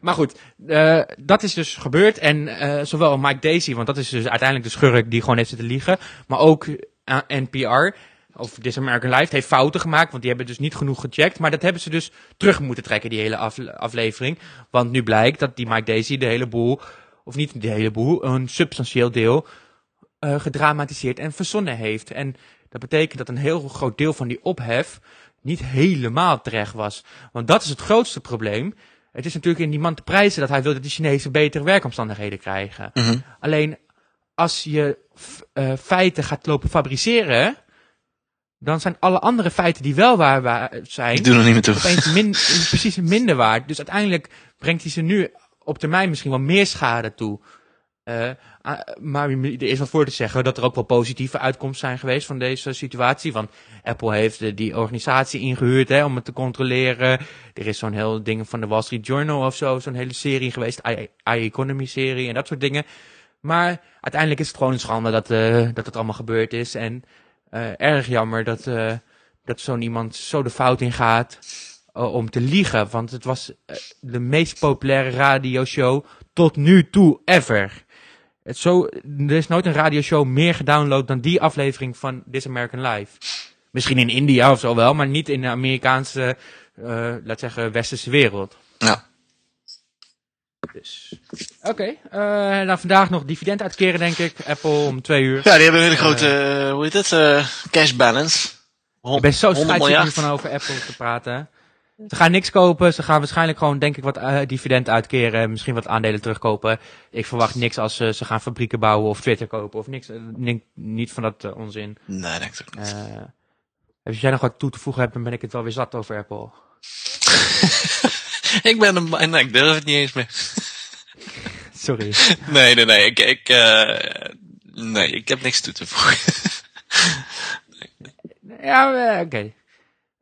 Speaker 1: Maar goed, eh, dat is dus gebeurd. En eh, zowel Mike Daisy, want dat is dus uiteindelijk de schurk die gewoon heeft zitten liegen. Maar ook eh, NPR, of This American Life, heeft fouten gemaakt. Want die hebben dus niet genoeg gecheckt. Maar dat hebben ze dus terug moeten trekken, die hele afle- aflevering. Want nu blijkt dat die Mike Daisy de hele boel, of niet de hele boel, een substantieel deel gedramatiseerd en verzonnen heeft. En dat betekent dat een heel groot deel van die ophef niet helemaal terecht was. Want dat is het grootste probleem. Het is natuurlijk in die man te prijzen dat hij wil dat de Chinezen betere werkomstandigheden krijgen.
Speaker 2: Mhm.
Speaker 1: Alleen als je eh, feiten gaat lopen fabriceren, dan zijn alle andere feiten die wel waar, waar zijn,
Speaker 2: Ik doe er niet meer toe.
Speaker 1: opeens min, precies minder waard. Dus uiteindelijk brengt hij ze nu op termijn misschien wel meer schade toe. Ah, maar er is wat voor te zeggen dat er ook wel positieve uitkomsten zijn geweest van deze situatie. Want Apple heeft eh, die organisatie ingehuurd hè, om het te controleren. Er is zo'n heel ding van de Wall Street Journal of zo, zo'n hele serie geweest, I- I-Economy serie en dat soort dingen. Maar uiteindelijk is het gewoon een schande dat, eh, dat het allemaal gebeurd is. En eh, erg jammer dat, dat zo'n iemand zo de fout in gaat om te liegen. Want het was de meest populaire radioshow tot nu toe ever. Het zo, er is nooit een radioshow meer gedownload dan die aflevering van This American Life. Misschien in India of zo wel, maar niet in de Amerikaanse, eh laat zeggen, westerse wereld.
Speaker 2: Ja.
Speaker 1: Dus. Oké, eh, nou vandaag nog dividend uitkeren denk ik. Apple om twee uur.
Speaker 2: Ja, die hebben een hele grote, eh, hoe heet het, cash balance.
Speaker 1: Ik ben zo
Speaker 2: 100
Speaker 1: scheidsrechter
Speaker 2: miljard.
Speaker 1: van over Apple te praten. Ze gaan niks kopen. Ze gaan waarschijnlijk gewoon, denk ik, wat eh, dividend uitkeren. Misschien wat aandelen terugkopen. Ik verwacht niks als eh, ze gaan fabrieken bouwen of Twitter kopen of niks. eh, ni- niet van dat eh, onzin.
Speaker 2: Nee, denk ik ook niet.
Speaker 1: Eh, als jij nog wat toe te voegen hebt, dan ben ik het wel weer zat over Apple.
Speaker 2: ik ben een, nee, ik durf het niet eens meer.
Speaker 1: Sorry.
Speaker 2: Nee, nee, nee, ik, ik, eh, nee, ik heb niks toe te voegen.
Speaker 1: ja, eh, oké. Eh,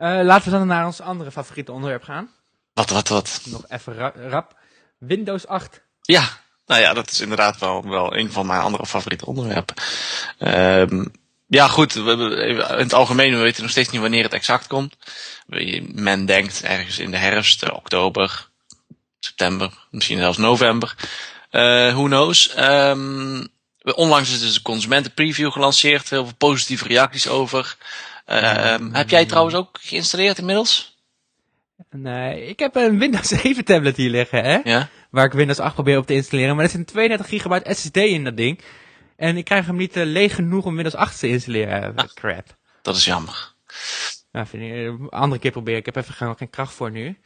Speaker 1: laten we dan naar ons andere favoriete onderwerp gaan.
Speaker 2: wat, wat, wat?
Speaker 1: Nog even ra- rap. Windows 8.
Speaker 2: Ja, nou ja, dat is inderdaad wel, wel een van mijn andere favoriete onderwerpen. Ehm, ja, goed, we, in het algemeen, we weten nog steeds niet wanneer het exact komt. Men denkt ergens in de herfst, eh, oktober, september, misschien zelfs november. Eh who knows. Ehm, onlangs is dus een consumentenpreview gelanceerd, heel veel positieve reacties over. Ehm, heb jij trouwens ook geïnstalleerd inmiddels?
Speaker 1: Nee, ik heb een Windows 7 tablet hier liggen, hè?
Speaker 2: Ja?
Speaker 1: Waar ik Windows 8 probeer op te installeren. Maar er zit een 32 gigabyte SSD in dat ding. En ik krijg hem niet eh, leeg genoeg om Windows 8 te installeren.
Speaker 2: Ah.
Speaker 1: Crap.
Speaker 2: Dat is jammer.
Speaker 1: Nou, vind ik, een andere keer proberen. Ik heb even geen, geen kracht voor nu.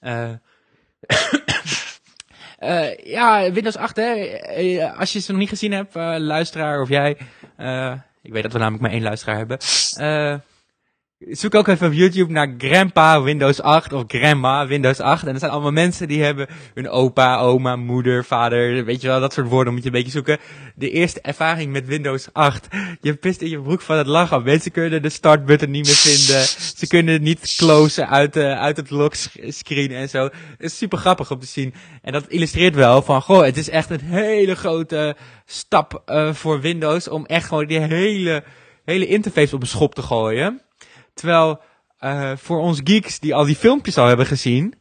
Speaker 1: Eh eh, ja, Windows 8, hè. Eh, Als je ze nog niet gezien hebt, eh, luisteraar of jij. Eh, ik weet dat we namelijk maar één luisteraar hebben. Eh, zoek ook even op YouTube naar Grandpa Windows 8 of Grandma Windows 8. En er zijn allemaal mensen die hebben hun opa, oma, moeder, vader, weet je wel, dat soort woorden moet je een beetje zoeken. De eerste ervaring met Windows 8. Je pist in je broek van het lachen. Mensen kunnen de startbutton niet meer vinden. Ze kunnen niet closen uit, de, uit het lockscreen en zo. Het is super grappig om te zien. En dat illustreert wel van, goh, het is echt een hele grote stap eh, voor Windows om echt gewoon die hele, hele interface op een schop te gooien. Terwijl eh, voor ons geeks die al die filmpjes al hebben gezien,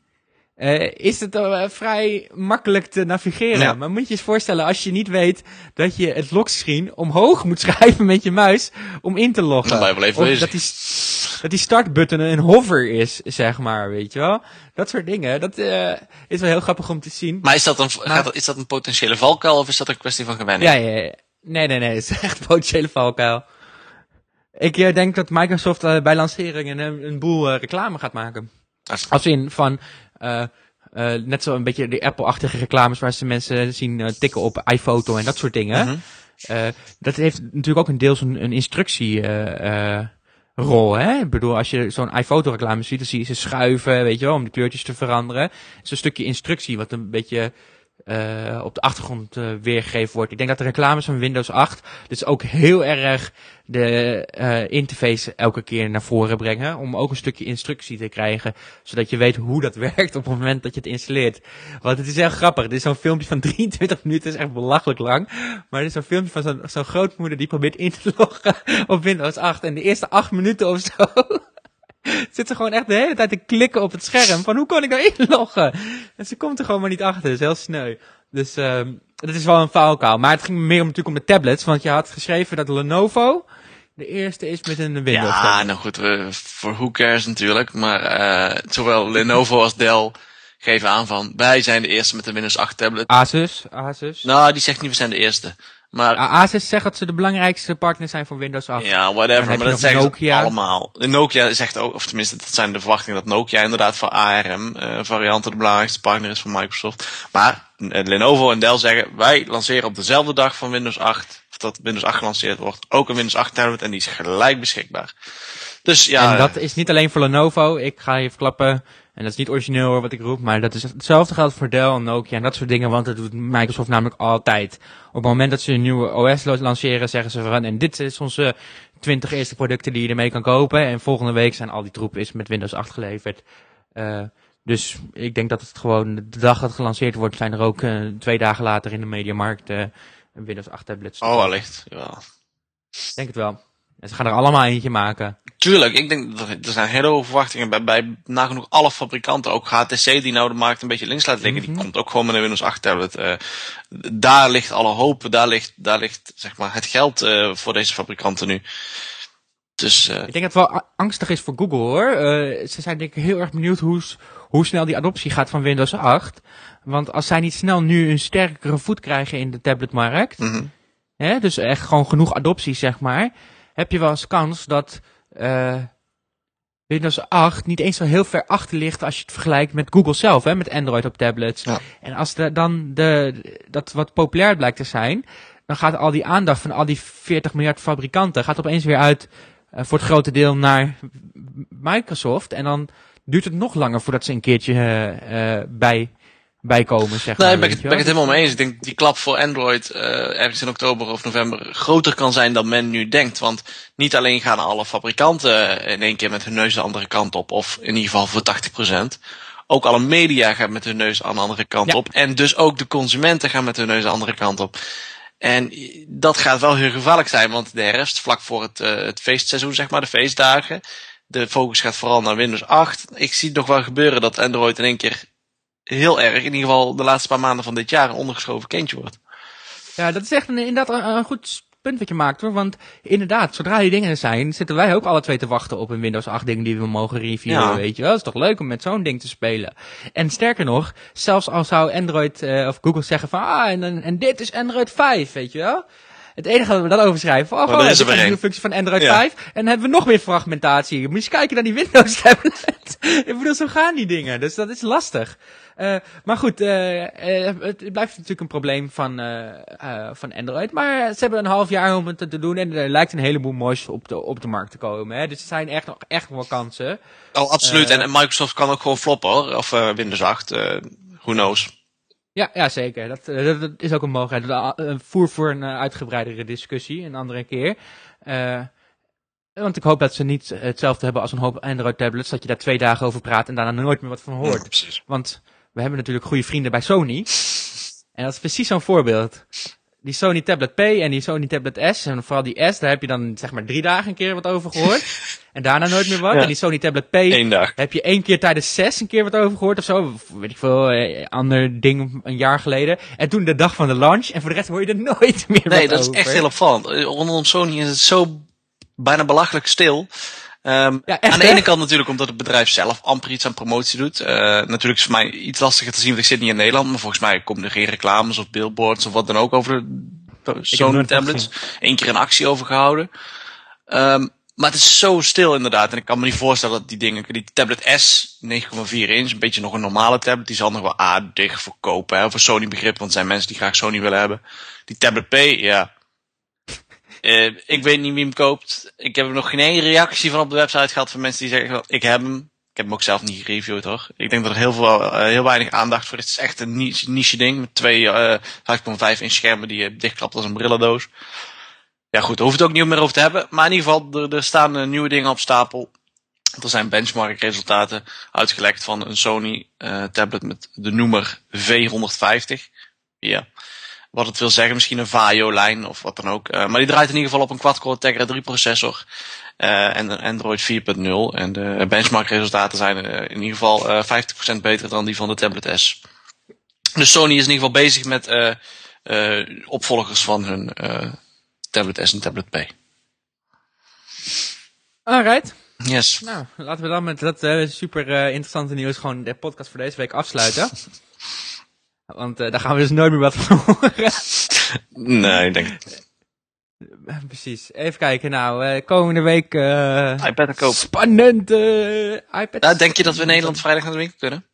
Speaker 1: eh, is het eh, vrij makkelijk te navigeren.
Speaker 2: Ja.
Speaker 1: Maar moet je eens voorstellen als je niet weet dat je het lockscreen omhoog moet schrijven met je muis om in te loggen.
Speaker 2: Ben je wel even
Speaker 1: dat die, dat die startbutton een hover is, zeg maar, weet je wel. Dat soort dingen, dat is wel heel grappig om te zien.
Speaker 2: Maar is dat, een, gaat dat, is dat een potentiële valkuil of is dat een kwestie van gewenning?
Speaker 1: Ja, ja, ja. Nee, nee, nee. Het is echt een potentiële valkuil. Ik eh, denk dat Microsoft eh, bij lanceringen een, een boel eh, reclame gaat maken. Als in van, net zo een beetje de Apple-achtige reclames waar ze mensen zien tikken op iPhoto en dat soort dingen.
Speaker 2: Mhm.
Speaker 1: Dat heeft natuurlijk ook een deels een, een instructie rol, hè? Ik bedoel, als je zo'n iPhoto reclame ziet, dan zie je ze schuiven, weet je wel, om de kleurtjes te veranderen. Het is een stukje instructie wat een beetje op de achtergrond weergegeven wordt. Ik denk dat de reclames van Windows 8 dus ook heel erg de eh, interface elke keer naar voren brengen. Om ook een stukje instructie te krijgen. Zodat je weet hoe dat werkt op het moment dat je het installeert. Want het is heel grappig. Dit is zo'n filmpje van 23 minuten. is echt belachelijk lang. Maar dit is zo'n filmpje van zo'n grootmoeder die probeert in te loggen op Windows 8. En de eerste 8 minuten of zo... Zit ze gewoon echt de hele tijd te klikken op het scherm van hoe kan ik nou inloggen? En ze komt er gewoon maar niet achter, dat is heel sneu. Dus ehm dat is wel een valkuil. Maar het ging meer om, natuurlijk om de tablets, want je had geschreven dat Lenovo de eerste is met een Windows
Speaker 2: Ja,
Speaker 1: tablet.
Speaker 2: nou goed, we, voor who cares natuurlijk. Maar eh, zowel Lenovo als Dell geven aan van, wij zijn de eerste met de Windows 8 tablet.
Speaker 1: Asus, Asus.
Speaker 2: Nou, die zegt niet, we zijn de eerste. Maar
Speaker 1: A- Asus zegt dat ze de belangrijkste partner zijn voor Windows 8.
Speaker 2: ja, whatever. Maar dat zeggen
Speaker 1: Nokia.
Speaker 2: ze allemaal. Nokia zegt ook, of tenminste, dat zijn de verwachtingen dat Nokia inderdaad voor ARM eh, varianten de belangrijkste partner is van Microsoft. Maar eh, Lenovo en Dell zeggen, wij lanceren op dezelfde dag van Windows 8, of dat Windows 8 gelanceerd wordt, ook een Windows 8 tablet en die is gelijk beschikbaar. Dus ja,
Speaker 1: en dat is niet alleen voor Lenovo. Ik ga je verklappen. En dat is niet origineel hoor wat ik roep. Maar dat is hetzelfde geldt voor Dell en Nokia en dat soort dingen. Want dat doet Microsoft namelijk altijd. Op het moment dat ze een nieuwe OS lanceren, zeggen ze van. En dit is onze 20 eerste producten die je ermee kan kopen. En volgende week zijn al die troepen is met Windows 8 geleverd. Eh, dus ik denk dat het gewoon de dag dat het gelanceerd wordt, zijn er ook eh, twee dagen later in de mediamarkt eh, een Windows 8 tablets.
Speaker 2: oh wellicht, ja.
Speaker 1: Ik denk het wel. En ze gaan er allemaal eentje maken.
Speaker 2: Tuurlijk, ik denk dat er, er zijn hele hoge verwachtingen bij, bij nagenoeg alle fabrikanten. Ook HTC die nou de markt een beetje links laat liggen, die
Speaker 1: Mhm.
Speaker 2: komt ook gewoon met een Windows 8 tablet. Eh, daar ligt alle hoop, daar ligt, daar ligt zeg maar het geld eh, voor deze fabrikanten nu. Dus eh,
Speaker 1: Ik denk dat het wel angstig is voor Google hoor. Eh, ze zijn denk ik heel erg benieuwd hoe, hoe snel die adoptie gaat van Windows 8. Want als zij niet snel nu een sterkere voet krijgen in de tabletmarkt,
Speaker 2: mhm.
Speaker 1: hè, dus echt gewoon genoeg adoptie zeg maar, heb je wel eens kans dat eh, Windows 8 niet eens zo heel ver achter ligt als je het vergelijkt met Google zelf, hè, met Android op tablets.
Speaker 2: Ja.
Speaker 1: En als de, dan de, dat wat populair blijkt te zijn, dan gaat al die aandacht van al die 40 miljard fabrikanten gaat opeens weer uit voor het grote deel naar Microsoft. En dan duurt het nog langer voordat ze een keertje eh, eh, bij, bijkomen, zeg
Speaker 2: Nee,
Speaker 1: maar.
Speaker 2: ben het-
Speaker 1: je
Speaker 2: ben ik het helemaal mee eens. Ik denk dat die klap voor Android eh, ergens in oktober of november groter kan zijn dan men nu denkt. Want niet alleen gaan alle fabrikanten in één keer met hun neus de andere kant op, of in ieder geval voor 80%. Ook alle media gaan met hun neus aan de andere kant
Speaker 1: Ja.
Speaker 2: op. En dus ook de consumenten gaan met hun neus de andere kant op. En dat gaat wel heel gevaarlijk zijn, want de herfst, vlak voor het, eh, het feestseizoen, zeg maar, de feestdagen. De focus gaat vooral naar Windows 8. Ik zie het nog wel gebeuren dat Android in één keer heel erg, in ieder geval de laatste paar maanden van dit jaar, een ondergeschoven kindje wordt.
Speaker 1: Ja, dat is echt een, inderdaad een, een goed punt wat je maakt hoor. Want inderdaad, zodra die dingen er zijn, zitten wij ook alle twee te wachten op een Windows 8 ding die we mogen reviewen,
Speaker 2: Ja.
Speaker 1: weet je wel. Het is toch leuk om met zo'n ding te spelen. En sterker nog, zelfs al zou Android eh, of Google zeggen van, ah, en, en dit is Android 5, weet je wel. Het enige dat we dan over schrijven, oh,
Speaker 2: dan
Speaker 1: gewoon,
Speaker 2: is
Speaker 1: een functie van Android
Speaker 2: Ja.
Speaker 1: 5. En dan hebben we nog meer fragmentatie. Moet je eens kijken naar die Windows tablet. Ik bedoel, zo gaan die dingen. Dus dat is lastig. Eh, maar goed, eh, eh, het blijft natuurlijk een probleem van, van Android. Maar ze hebben een half jaar om het te doen. En er lijkt een heleboel moois op de, op de markt te komen. Hè. Dus er zijn echt nog echt wel kansen.
Speaker 2: Oh, absoluut. En, en Microsoft kan ook gewoon floppen hoor. Of Windows 8. eh who knows.
Speaker 1: Ja, ja zeker. Dat, eh, dat, dat is ook een mogelijkheid. Dat, eh, voer voor een eh, uitgebreidere discussie een andere keer. Eh, want ik hoop dat ze niet hetzelfde hebben als een hoop Android tablets. Dat je daar twee dagen over praat en daarna nooit meer wat van hoort.
Speaker 2: precies.
Speaker 1: Want we hebben natuurlijk goede vrienden bij Sony. En dat is precies zo'n voorbeeld. Die Sony Tablet P en die Sony Tablet S. En vooral die S, daar heb je dan zeg maar drie dagen een keer wat over gehoord. en daarna nooit meer wat.
Speaker 2: Ja.
Speaker 1: En die Sony Tablet P heb je één keer tijdens zes een keer wat over gehoord of zo? Of weet ik veel, eh, ander ding een jaar geleden. En toen de dag van de launch. En voor de rest hoor je er nooit meer
Speaker 2: Nee,
Speaker 1: wat
Speaker 2: dat is
Speaker 1: over.
Speaker 2: echt heel opvallend. Eh, Rondom Sony is het zo bijna belachelijk stil. Ehm,
Speaker 1: Ja, echt,
Speaker 2: aan de
Speaker 1: hè?
Speaker 2: ene kant natuurlijk omdat het bedrijf zelf amper iets aan promotie doet. Eh, natuurlijk is het voor mij iets lastiger te zien, want ik zit niet in Nederland. Maar volgens mij komen er geen reclames of billboards of wat dan ook over
Speaker 1: van
Speaker 2: tablets. Eén keer een actie over gehouden. Ehm, maar het is zo stil inderdaad. En ik kan me niet voorstellen dat die dingen, die tablet S 9,4 inch, een beetje nog een normale tablet, die zal nog wel aardig verkopen. Hè, voor Sony begrip, want er zijn mensen die graag Sony willen hebben. Die tablet P, ja. Eh, ik weet niet wie hem koopt. Ik heb nog geen één reactie van op de website gehad van mensen die zeggen, ik heb hem. Ik heb hem ook zelf niet gereviewd hoor. Ik denk dat er heel, veel, eh, heel weinig aandacht voor is. Het is echt een niche, ding met twee eh 5,5 inch schermen die je dichtklapt als een brillendoos. Ja goed, daar hoeft het ook niet meer over te hebben. Maar in ieder geval, er, er staan eh, nieuwe dingen op stapel. Er zijn benchmark resultaten uitgelekt van een Sony eh, tablet met de noemer V150. Ja. Wat het wil zeggen, misschien een Vaio-lijn of wat dan ook. Eh, maar die draait in ieder geval op een quad-core Tegra 3 processor. eh, en een Android 4.0. En de benchmark resultaten zijn eh, in ieder geval eh 50% beter dan die van de Tablet S. Dus Sony is in ieder geval bezig met eh, eh, opvolgers van hun eh, Tablet S en Tablet P.
Speaker 1: Alright.
Speaker 2: Yes.
Speaker 1: Nou, laten we dan met dat super interessante nieuws gewoon de podcast voor deze week afsluiten. Want eh, daar gaan we dus nooit meer wat van horen.
Speaker 2: Nee, ik denk
Speaker 1: Precies. Even kijken. Nou, eh, komende week... eh
Speaker 2: iPad te koop.
Speaker 1: spannend eh iPad.
Speaker 2: Denk je dat we in Nederland vrijdag naar de winkel kunnen?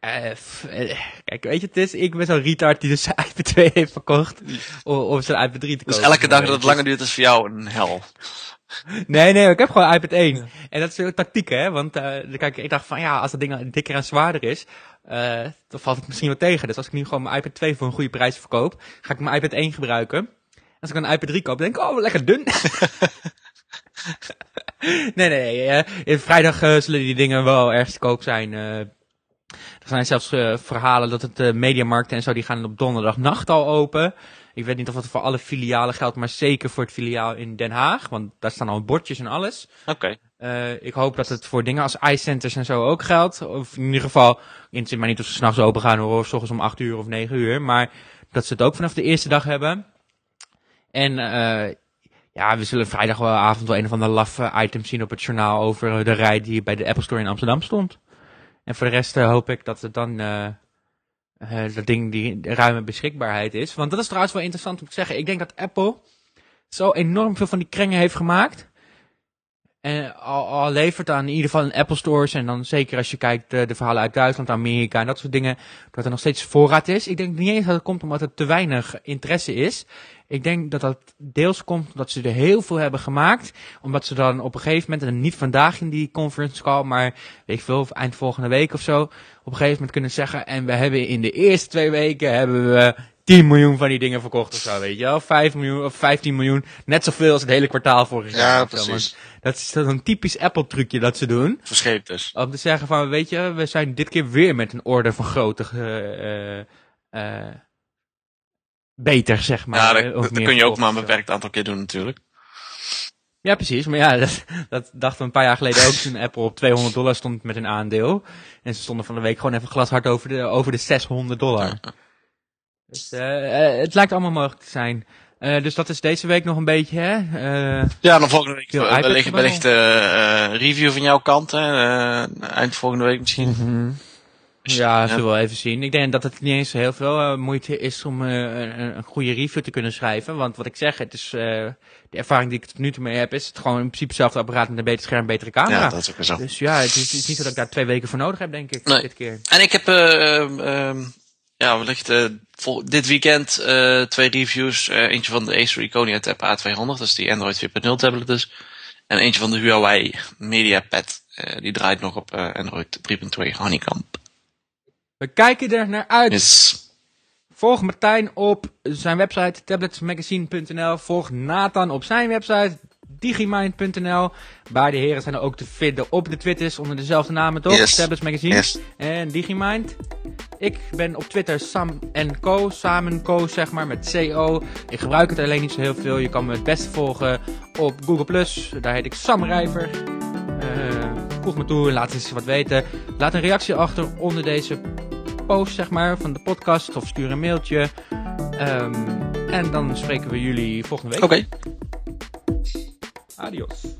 Speaker 1: Eh, eh, kijk, weet je, het is, ik ben zo'n retard die dus zijn iPad 2 heeft verkocht om, om zijn iPad 3 te
Speaker 2: Dus
Speaker 1: kopen.
Speaker 2: elke dag dat het langer duurt is voor jou een hel.
Speaker 1: Nee, nee, ik heb gewoon iPad 1. En dat is een tactiek, hè. Want uh, kijk, ik dacht van, ja, als dat ding dikker en zwaarder is, uh, dan valt het misschien wel tegen. Dus als ik nu gewoon mijn iPad 2 voor een goede prijs verkoop, ga ik mijn iPad 1 gebruiken. Als ik een iPad 3 koop, denk ik, oh, lekker dun. nee, nee, uh, vrijdag zullen die dingen wel ergens te koop zijn. Er zijn zelfs verhalen dat het mediamarkten en zo, die gaan op donderdagnacht al open. Ik weet niet of dat voor alle filialen geldt, maar zeker voor het filiaal in Den Haag. Want daar staan al bordjes en alles.
Speaker 2: Oké. Okay.
Speaker 1: Uh, ik hoop dat het voor dingen als iCenters en zo ook geldt. Of in ieder geval, in maar niet of ze s'nachts open gaan hoor, of s ochtends om 8 uur of 9 uur. Maar dat ze het ook vanaf de eerste dag hebben. En uh, ja, we zullen vrijdag wel avond wel een of andere laffe item zien op het journaal over de rij die bij de Apple Store in Amsterdam stond. En voor de rest uh, hoop ik dat het dan uh, dat ding die ruime beschikbaarheid is. Want dat is trouwens wel interessant om te zeggen. Ik denk dat Apple zo enorm veel van die krengen heeft gemaakt. En al, levert aan in ieder geval in Apple Stores. En dan zeker als je kijkt de, de verhalen uit Duitsland, Amerika en dat soort dingen. Dat er nog steeds voorraad is. Ik denk niet eens dat het komt omdat er te weinig interesse is. Ik denk dat dat deels komt omdat ze er heel veel hebben gemaakt. Omdat ze dan op een gegeven moment, en niet vandaag in die conference call, maar weet ik veel, eind volgende week of zo, op een gegeven moment kunnen zeggen. En we hebben in de eerste twee weken hebben we 10 miljoen van die dingen verkocht of zo, weet je wel. 5 miljoen of 15 miljoen. Net zoveel als het hele kwartaal vorig jaar.
Speaker 2: Ja, precies.
Speaker 1: Dat is een typisch Apple trucje dat ze doen.
Speaker 2: Verscheept dus.
Speaker 1: Om te zeggen van, weet je, we zijn dit keer weer met een orde van grootte uh, uh, beter, zeg maar.
Speaker 2: Ja, dat, dat kun je ook maar een beperkt aantal keer doen natuurlijk.
Speaker 1: Ja, precies. Maar ja, dat, dat, dachten we een paar jaar geleden ook toen Apple op 200 dollar stond met een aandeel. En ze stonden van de week gewoon even glashard over de, over de 600 dollar. Dus uh, het lijkt allemaal mogelijk te zijn. Uh, dus dat is deze week nog een beetje, hè? Uh,
Speaker 2: ja, dan volgende week wellicht, wellicht review van jouw kant, hè? eind volgende week misschien.
Speaker 1: Mm -hmm. Ja, zullen we wel even zien. Ik denk dat het niet eens heel veel eh, moeite is om eh, een, een goede review te kunnen schrijven. Want wat ik zeg, het is, eh, de ervaring die ik tot nu toe mee heb, is het gewoon in principe hetzelfde apparaat met een beter scherm, betere camera.
Speaker 2: Ja, dat is ook zo.
Speaker 1: Dus ja, het is, het is niet dat ik daar twee weken voor nodig heb, denk ik,
Speaker 2: Nee.
Speaker 1: dit keer.
Speaker 2: En ik heb, eh, ehm, ehm, ja, wellicht dit weekend twee reviews. Eentje van de Acer Iconia Tab A200, dat is die Android 4.0 tablet dus. En eentje van de Huawei MediaPad. die draait nog op Android 3.2 Honeycomb.
Speaker 1: We kijken er naar uit.
Speaker 2: Yes.
Speaker 1: Volg Martijn op zijn website tabletsmagazine.nl. Volg Nathan op zijn website digimind.nl. Beide heren zijn er ook te vinden op de Twitters onder dezelfde namen, toch?
Speaker 2: Yes.
Speaker 1: Tablets Magazine
Speaker 2: Yes.
Speaker 1: en Digimind. Ik ben op Twitter Sam en Co, Samen Co zeg maar, met CO. Ik gebruik het alleen niet zo heel veel. Je kan me het beste volgen op Google+. Daar heet ik Sam Rijver. Eh, voeg me toe en laat eens wat weten. Laat een reactie achter onder deze post, zeg maar, van de podcast. Of stuur een mailtje. Ehm, en dan spreken we jullie volgende week.
Speaker 2: Oké.
Speaker 1: Adios.